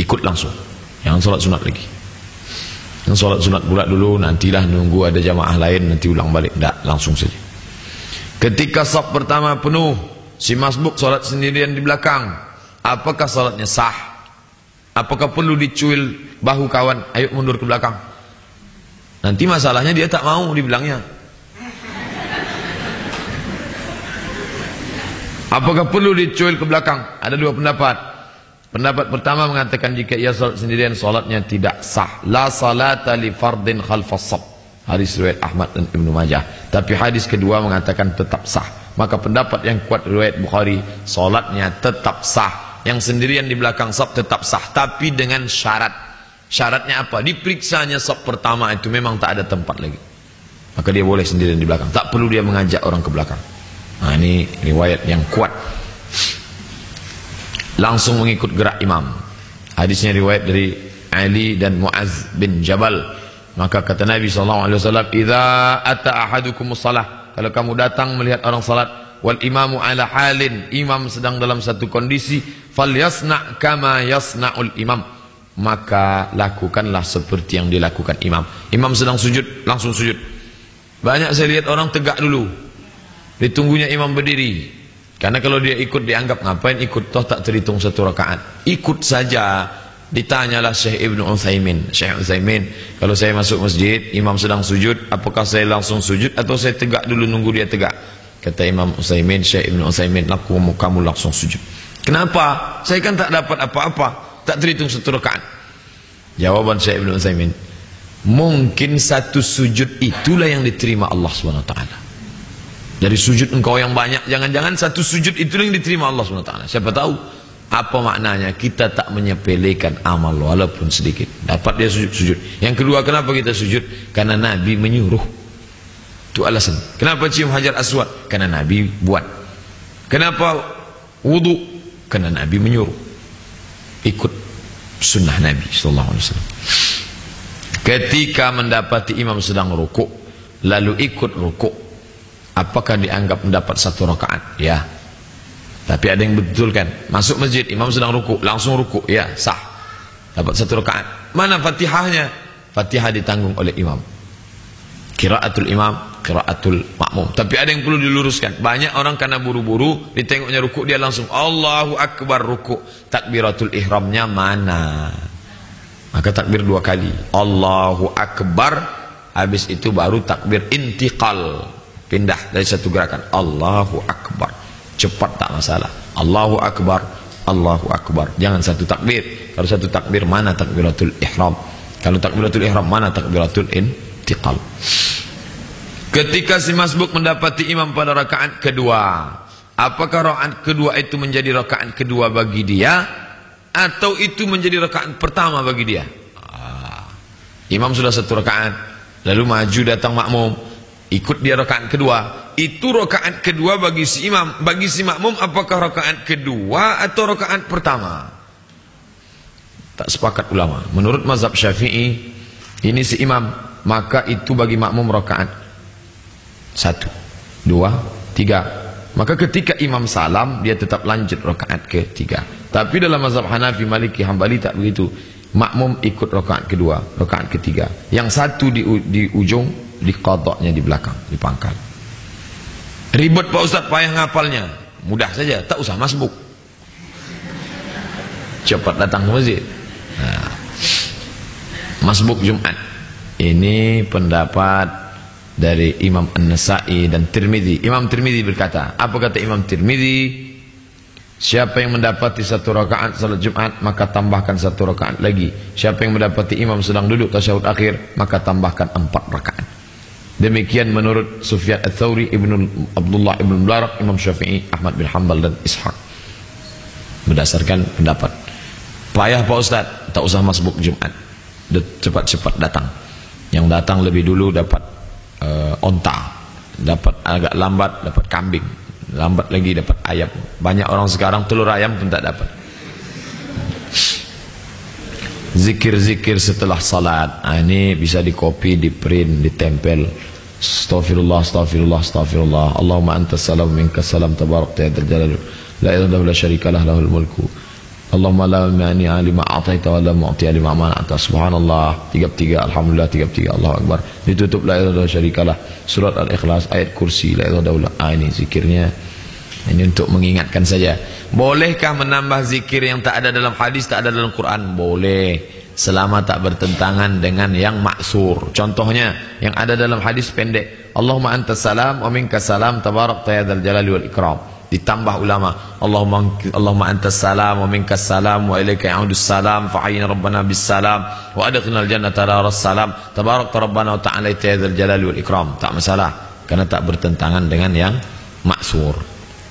Ikut langsung. Jangan salat sunat lagi. Yang salat sunat pula dulu nantilah nunggu ada jamaah lain nanti ulang balik. Tak langsung saja. Ketika saf pertama penuh si masbuk salat sendirian di belakang apakah salatnya sah? Apakah perlu dicuil bahu kawan? Ayo mundur ke belakang. Nanti masalahnya dia tak mau dibilangnya Apakah perlu dicuil ke belakang? Ada dua pendapat. Pendapat pertama mengatakan jika ia salat sendirian salatnya tidak sah. La salata li fardin khalfas saf. Hadis riwayat Ahmad dan Ibnu Majah. Tapi hadis kedua mengatakan tetap sah. Maka pendapat yang kuat riwayat Bukhari, salatnya tetap sah. Yang sendirian di belakang saf tetap sah, tapi dengan syarat. Syaratnya apa? Diperiksanya saf pertama itu memang tak ada tempat lagi. Maka dia boleh sendirian di belakang. Tak perlu dia mengajak orang ke belakang. Nah, ini riwayat yang kuat. Langsung mengikut gerak imam. Hadisnya riwayat dari Ali dan Muaz bin Jabal. Maka kata Nabi sallallahu alaihi wasallam, "Idza ata ahadukum shalah." Kalau kamu datang melihat orang salat wal imamu ala halin, imam sedang dalam satu kondisi, falyasna kama yasnaul imam. Maka lakukanlah seperti yang dilakukan imam. Imam sedang sujud, langsung sujud. Banyak saya lihat orang tegak dulu, Ditunggunya imam berdiri. Karena kalau dia ikut dianggap ngapain ikut toh tak terhitung satu rakaat. Ikut saja. Ditanyalah Syekh Ibn Uthaymin. Syekh Uthaymin, kalau saya masuk masjid, imam sedang sujud, apakah saya langsung sujud atau saya tegak dulu nunggu dia tegak? Kata Imam Uthaymin, Syekh Ibn Uthaymin, aku mau kamu langsung sujud. Kenapa? Saya kan tak dapat apa-apa. Tak terhitung satu rakaat. Jawaban Syekh Ibn Uthaymin, mungkin satu sujud itulah yang diterima Allah SWT. Dari sujud engkau yang banyak, jangan-jangan satu sujud itu yang diterima Allah SWT. Siapa tahu apa maknanya? Kita tak menyepelekan amal walaupun sedikit. Dapat dia sujud-sujud. Yang kedua, kenapa kita sujud? Karena Nabi menyuruh. Itu alasan. Kenapa cium hajar aswad? Karena Nabi buat. Kenapa wudu? Karena Nabi menyuruh. Ikut sunnah Nabi sallallahu alaihi wasallam. Ketika mendapati imam sedang rukuk, lalu ikut rukuk, apakah dianggap mendapat satu rakaat? Ya. Tapi ada yang betul kan? Masuk masjid, imam sedang ruku, langsung ruku, ya sah. Dapat satu rakaat. Mana fatihahnya? Fatihah ditanggung oleh imam. Kiraatul imam, kiraatul makmum. Tapi ada yang perlu diluruskan. Banyak orang karena buru-buru, ditengoknya ruku, dia langsung Allahu Akbar ruku. Takbiratul ihramnya mana? Maka takbir dua kali. Allahu Akbar. Habis itu baru takbir intiqal. Pindah dari satu gerakan. Allahu Akbar. Cepat tak masalah. Allahu Akbar. Allahu Akbar. Jangan satu takbir. Kalau satu takbir mana takbiratul ihram? Kalau takbiratul ihram mana takbiratul intiqal? Ketika si masbuk mendapati imam pada rakaat kedua, apakah rakaat kedua itu menjadi rakaat kedua bagi dia atau itu menjadi rakaat pertama bagi dia? Ah. Imam sudah satu rakaat, lalu maju datang makmum, ikut dia rakaat kedua. Itu rakaat kedua bagi si imam, bagi si makmum apakah rakaat kedua atau rakaat pertama? Tak sepakat ulama. Menurut mazhab Syafi'i, ini si imam, maka itu bagi makmum rakaat satu, dua, tiga. Maka ketika imam salam, dia tetap lanjut rakaat ketiga. Tapi dalam mazhab Hanafi, Maliki, Hambali tak begitu. Makmum ikut rakaat kedua, rakaat ketiga. Yang satu di, di ujung, di kodoknya di belakang, di pangkal. Ribet Pak Ustaz, payah ngapalnya. Mudah saja, tak usah masbuk. Cepat datang ke masjid. Nah. Masbuk Jumat. Ini pendapat dari Imam An-Nasai dan Tirmidzi. Imam Tirmidzi berkata, apa kata Imam Tirmidzi? Siapa yang mendapati satu rakaat salat Jumat maka tambahkan satu rakaat lagi. Siapa yang mendapati imam sedang duduk tasyahud akhir maka tambahkan empat rakaat. Demikian menurut Sufyan Ats-Tsauri Ibnu Abdullah Ibnu Mubarak, Imam Syafi'i, Ahmad bin Hanbal dan Ishaq. Berdasarkan pendapat. Payah Pak Ustaz, tak usah masbuk Jumat. Cepat-cepat datang. Yang datang lebih dulu dapat uh, onta dapat agak lambat dapat kambing lambat lagi dapat ayam banyak orang sekarang telur ayam pun tak dapat zikir-zikir setelah salat nah, ini bisa di copy di print ditempel Astaghfirullah, astaghfirullah, astaghfirullah. Allahumma antas salam minka salam tabarak ya jalal. La ilaha illa syarikalah lahul mulku. Allahumma la mani lima ataita wa la mu'ti lima mana'ta subhanallah. Tiga-tiga alhamdulillah tiga-tiga. Allahu akbar. Ditutup la ilaha syarikalah surat al-ikhlas ayat kursi la ilaha daulah ah, ini zikirnya. Ini untuk mengingatkan saja. Bolehkah menambah zikir yang tak ada dalam hadis tak ada dalam Quran? Boleh selama tak bertentangan dengan yang maksur. Contohnya yang ada dalam hadis pendek Allahumma antas salam wa minkas salam tabarak tayyadal jalali wal ikram. Ditambah ulama Allahumma Allahumma antas salam wa minkas salam wa ilaika ya'udus salam fa ayyina rabbana bis salam wa adkhilnal jannata daras salam tabarak rabbana wa ta'ala ta'ala jalali wal ikram. Tak masalah karena tak bertentangan dengan yang maksur.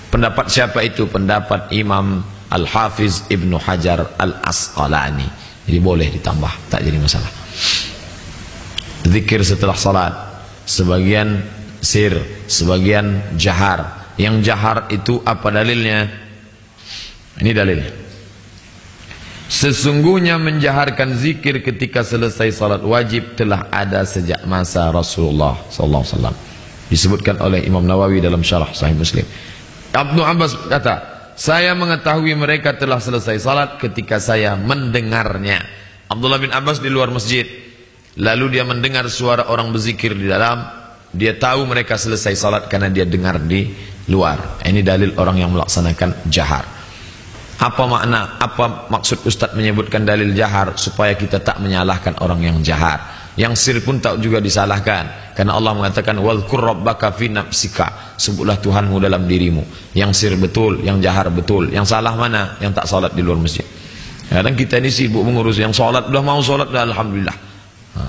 Pendapat siapa itu? Pendapat Imam Al-Hafiz Ibnu Hajar Al-Asqalani jadi boleh ditambah tak jadi masalah zikir setelah salat sebagian sir sebagian jahar yang jahar itu apa dalilnya? Ini dalilnya. Sesungguhnya menjaharkan zikir ketika selesai salat wajib telah ada sejak masa Rasulullah sallallahu alaihi wasallam. Disebutkan oleh Imam Nawawi dalam syarah Sahih Muslim. Abdul Abbas kata, saya mengetahui mereka telah selesai salat ketika saya mendengarnya. Abdullah bin Abbas di luar masjid. Lalu dia mendengar suara orang berzikir di dalam. Dia tahu mereka selesai salat karena dia dengar di luar. Ini dalil orang yang melaksanakan jahar. Apa makna, apa maksud Ustaz menyebutkan dalil jahar supaya kita tak menyalahkan orang yang jahar. Yang sir pun tak juga disalahkan. Karena Allah mengatakan wadhkur rabbaka fi nafsika. Sebutlah Tuhanmu dalam dirimu. Yang sir betul, yang jahar betul. Yang salah mana? Yang tak salat di luar masjid. Kadang kita ini sibuk mengurus yang salat sudah mau salat dah alhamdulillah. Ha.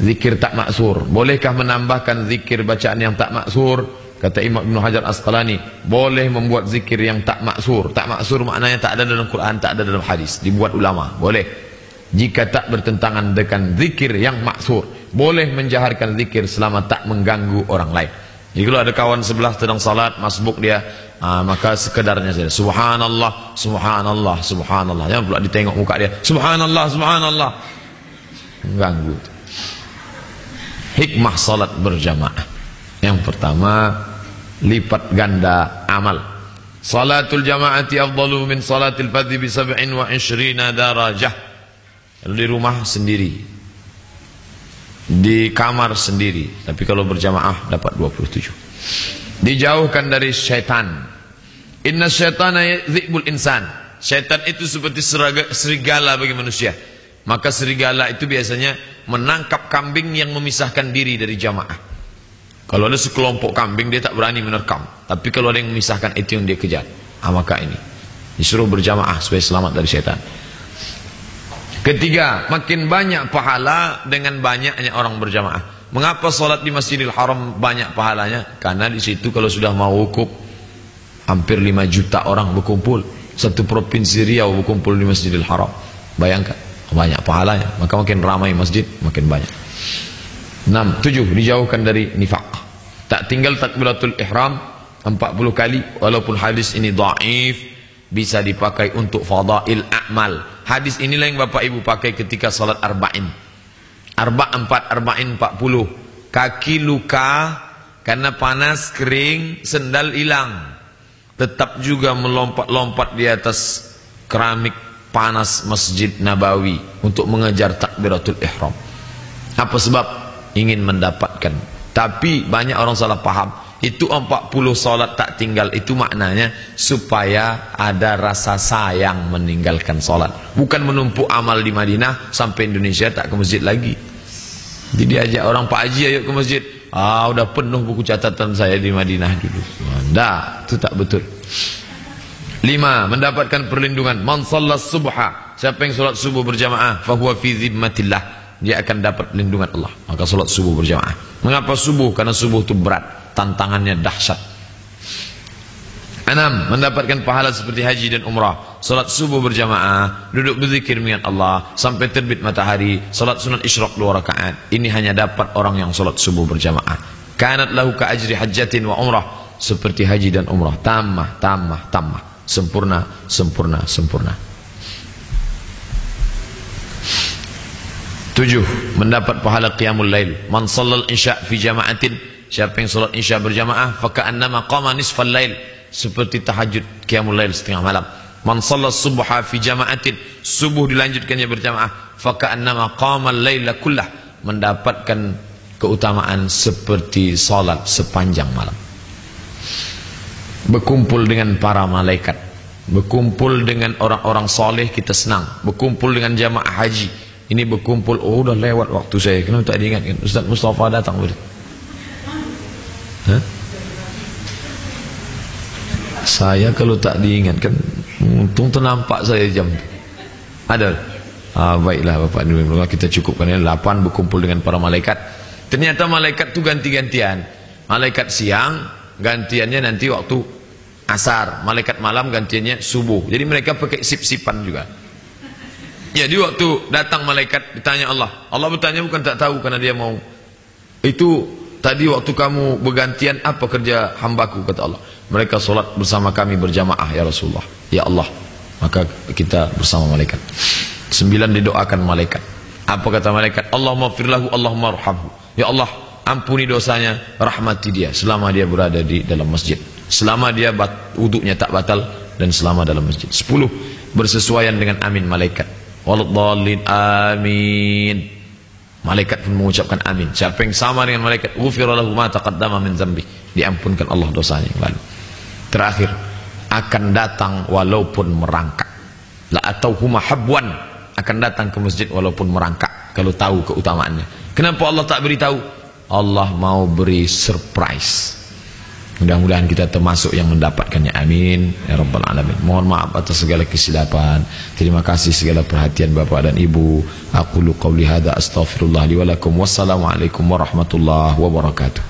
Zikir tak maksur. Bolehkah menambahkan zikir bacaan yang tak maksur? Kata Imam Ibn Hajar Asqalani, boleh membuat zikir yang tak maksur. Tak maksur maknanya tak ada dalam Quran, tak ada dalam hadis. Dibuat ulama, boleh. Jika tak bertentangan dengan zikir yang maksur. Boleh menjaharkan zikir selama tak mengganggu orang lain. Jadi kalau ada kawan sebelah sedang salat, masbuk dia, aa, maka sekedarnya saja. Subhanallah, subhanallah, subhanallah. Jangan pula ditengok muka dia. Subhanallah, subhanallah. Mengganggu. Hikmah salat berjamaah. Yang pertama, lipat ganda amal. Salatul jama'ati afdalu min salatil fadhi bi sab'in wa ishrina darajah. Kalau di rumah sendiri. Di kamar sendiri. Tapi kalau berjamaah dapat 27. Dijauhkan dari syaitan. Inna syaitana yadhibul insan. Syaitan itu seperti serigala bagi manusia. Maka serigala itu biasanya menangkap kambing yang memisahkan diri dari jamaah. Kalau ada sekelompok kambing dia tak berani menerkam. Tapi kalau ada yang memisahkan itu yang dia kejar. Ah, maka ini disuruh berjamaah supaya selamat dari syaitan. Ketiga, makin banyak pahala dengan banyaknya orang berjamaah. Mengapa solat di Masjidil Haram banyak pahalanya? Karena di situ kalau sudah mau wukuf hampir 5 juta orang berkumpul. Satu provinsi Riau berkumpul di Masjidil Haram. Bayangkan, banyak pahalanya. Maka makin ramai masjid, makin banyak. 6. 7. Dijauhkan dari nifak. Tak tinggal takbiratul ihram 40 kali walaupun hadis ini dhaif bisa dipakai untuk fadail a'mal. Hadis inilah yang Bapak Ibu pakai ketika salat arba'in. Arba' empat, arba'in empat puluh. Kaki luka karena panas kering, sendal hilang. Tetap juga melompat-lompat di atas keramik panas Masjid Nabawi untuk mengejar takbiratul ihram. Apa sebab? ingin mendapatkan. Tapi banyak orang salah paham. Itu 40 solat tak tinggal itu maknanya supaya ada rasa sayang meninggalkan solat. Bukan menumpuk amal di Madinah sampai Indonesia tak ke masjid lagi. Jadi ajak orang Pak Haji ayo ke masjid. Ah udah penuh buku catatan saya di Madinah dulu. Dah, itu tak betul. Lima, mendapatkan perlindungan. Man sallas subha. Siapa yang solat subuh berjamaah, fahuwa fi zimmatillah dia akan dapat lindungan Allah. Maka solat subuh berjamaah. Mengapa subuh? Karena subuh itu berat, tantangannya dahsyat. Enam, mendapatkan pahala seperti haji dan umrah. Solat subuh berjamaah, duduk berzikir mengingat Allah sampai terbit matahari. Solat sunat isyraq dua rakaat. Ini hanya dapat orang yang solat subuh berjamaah. Kanat lahu ajri hajjatin wa umrah. Seperti haji dan umrah. Tamah, tamah, tamah. Sempurna, sempurna, sempurna. Tujuh, mendapat pahala qiyamul lail. Man sallal isya fi jama'atin, siapa yang salat isya berjamaah, faka'annama qama nisfal lail, seperti tahajud qiyamul lail setengah malam. Man sallal subha fi jama'atin, subuh dilanjutkannya berjamaah, faka'annama qama laila kullah, mendapatkan keutamaan seperti salat sepanjang malam. Berkumpul dengan para malaikat, berkumpul dengan orang-orang soleh kita senang, berkumpul dengan jamaah haji, ini berkumpul, oh udah lewat waktu saya. Kenapa tak diingatkan? Ustaz Mustafa datang boleh. Saya kalau tak diingatkan, untung ternampak saya jam. Ada? Ah, baiklah Bapak dulu. Kita cukupkan ya. Lapan berkumpul dengan para malaikat. Ternyata malaikat tu ganti-gantian. Malaikat siang, gantiannya nanti waktu asar. Malaikat malam gantiannya subuh. Jadi mereka pakai sip-sipan juga. Jadi waktu datang malaikat ditanya Allah. Allah bertanya bukan tak tahu karena dia mau. Itu tadi waktu kamu bergantian apa kerja hambaku kata Allah. Mereka solat bersama kami berjamaah ya Rasulullah. Ya Allah. Maka kita bersama malaikat. Sembilan didoakan malaikat. Apa kata malaikat? Allahumma firlahu Allahumma arhamhu. Ya Allah, ampuni dosanya, rahmati dia selama dia berada di dalam masjid. Selama dia wuduknya tak batal dan selama dalam masjid. Sepuluh bersesuaian dengan amin malaikat. Waladhalin amin. Malaikat pun mengucapkan amin. Siapa yang sama dengan malaikat, ghufira lahu ma taqaddama min dzambi. Diampunkan Allah dosanya yang lalu. Terakhir, akan datang walaupun merangkak. La atau huma habwan akan datang ke masjid walaupun merangkak kalau tahu keutamaannya. Kenapa Allah tak beritahu? Allah mau beri surprise. Mudah-mudahan kita termasuk yang mendapatkannya. Amin. Ya Rabbal Alamin. Mohon maaf atas segala kesilapan. Terima kasih segala perhatian Bapak dan Ibu. Aku lu qawli astaghfirullah liwalakum. Wassalamualaikum warahmatullahi wabarakatuh.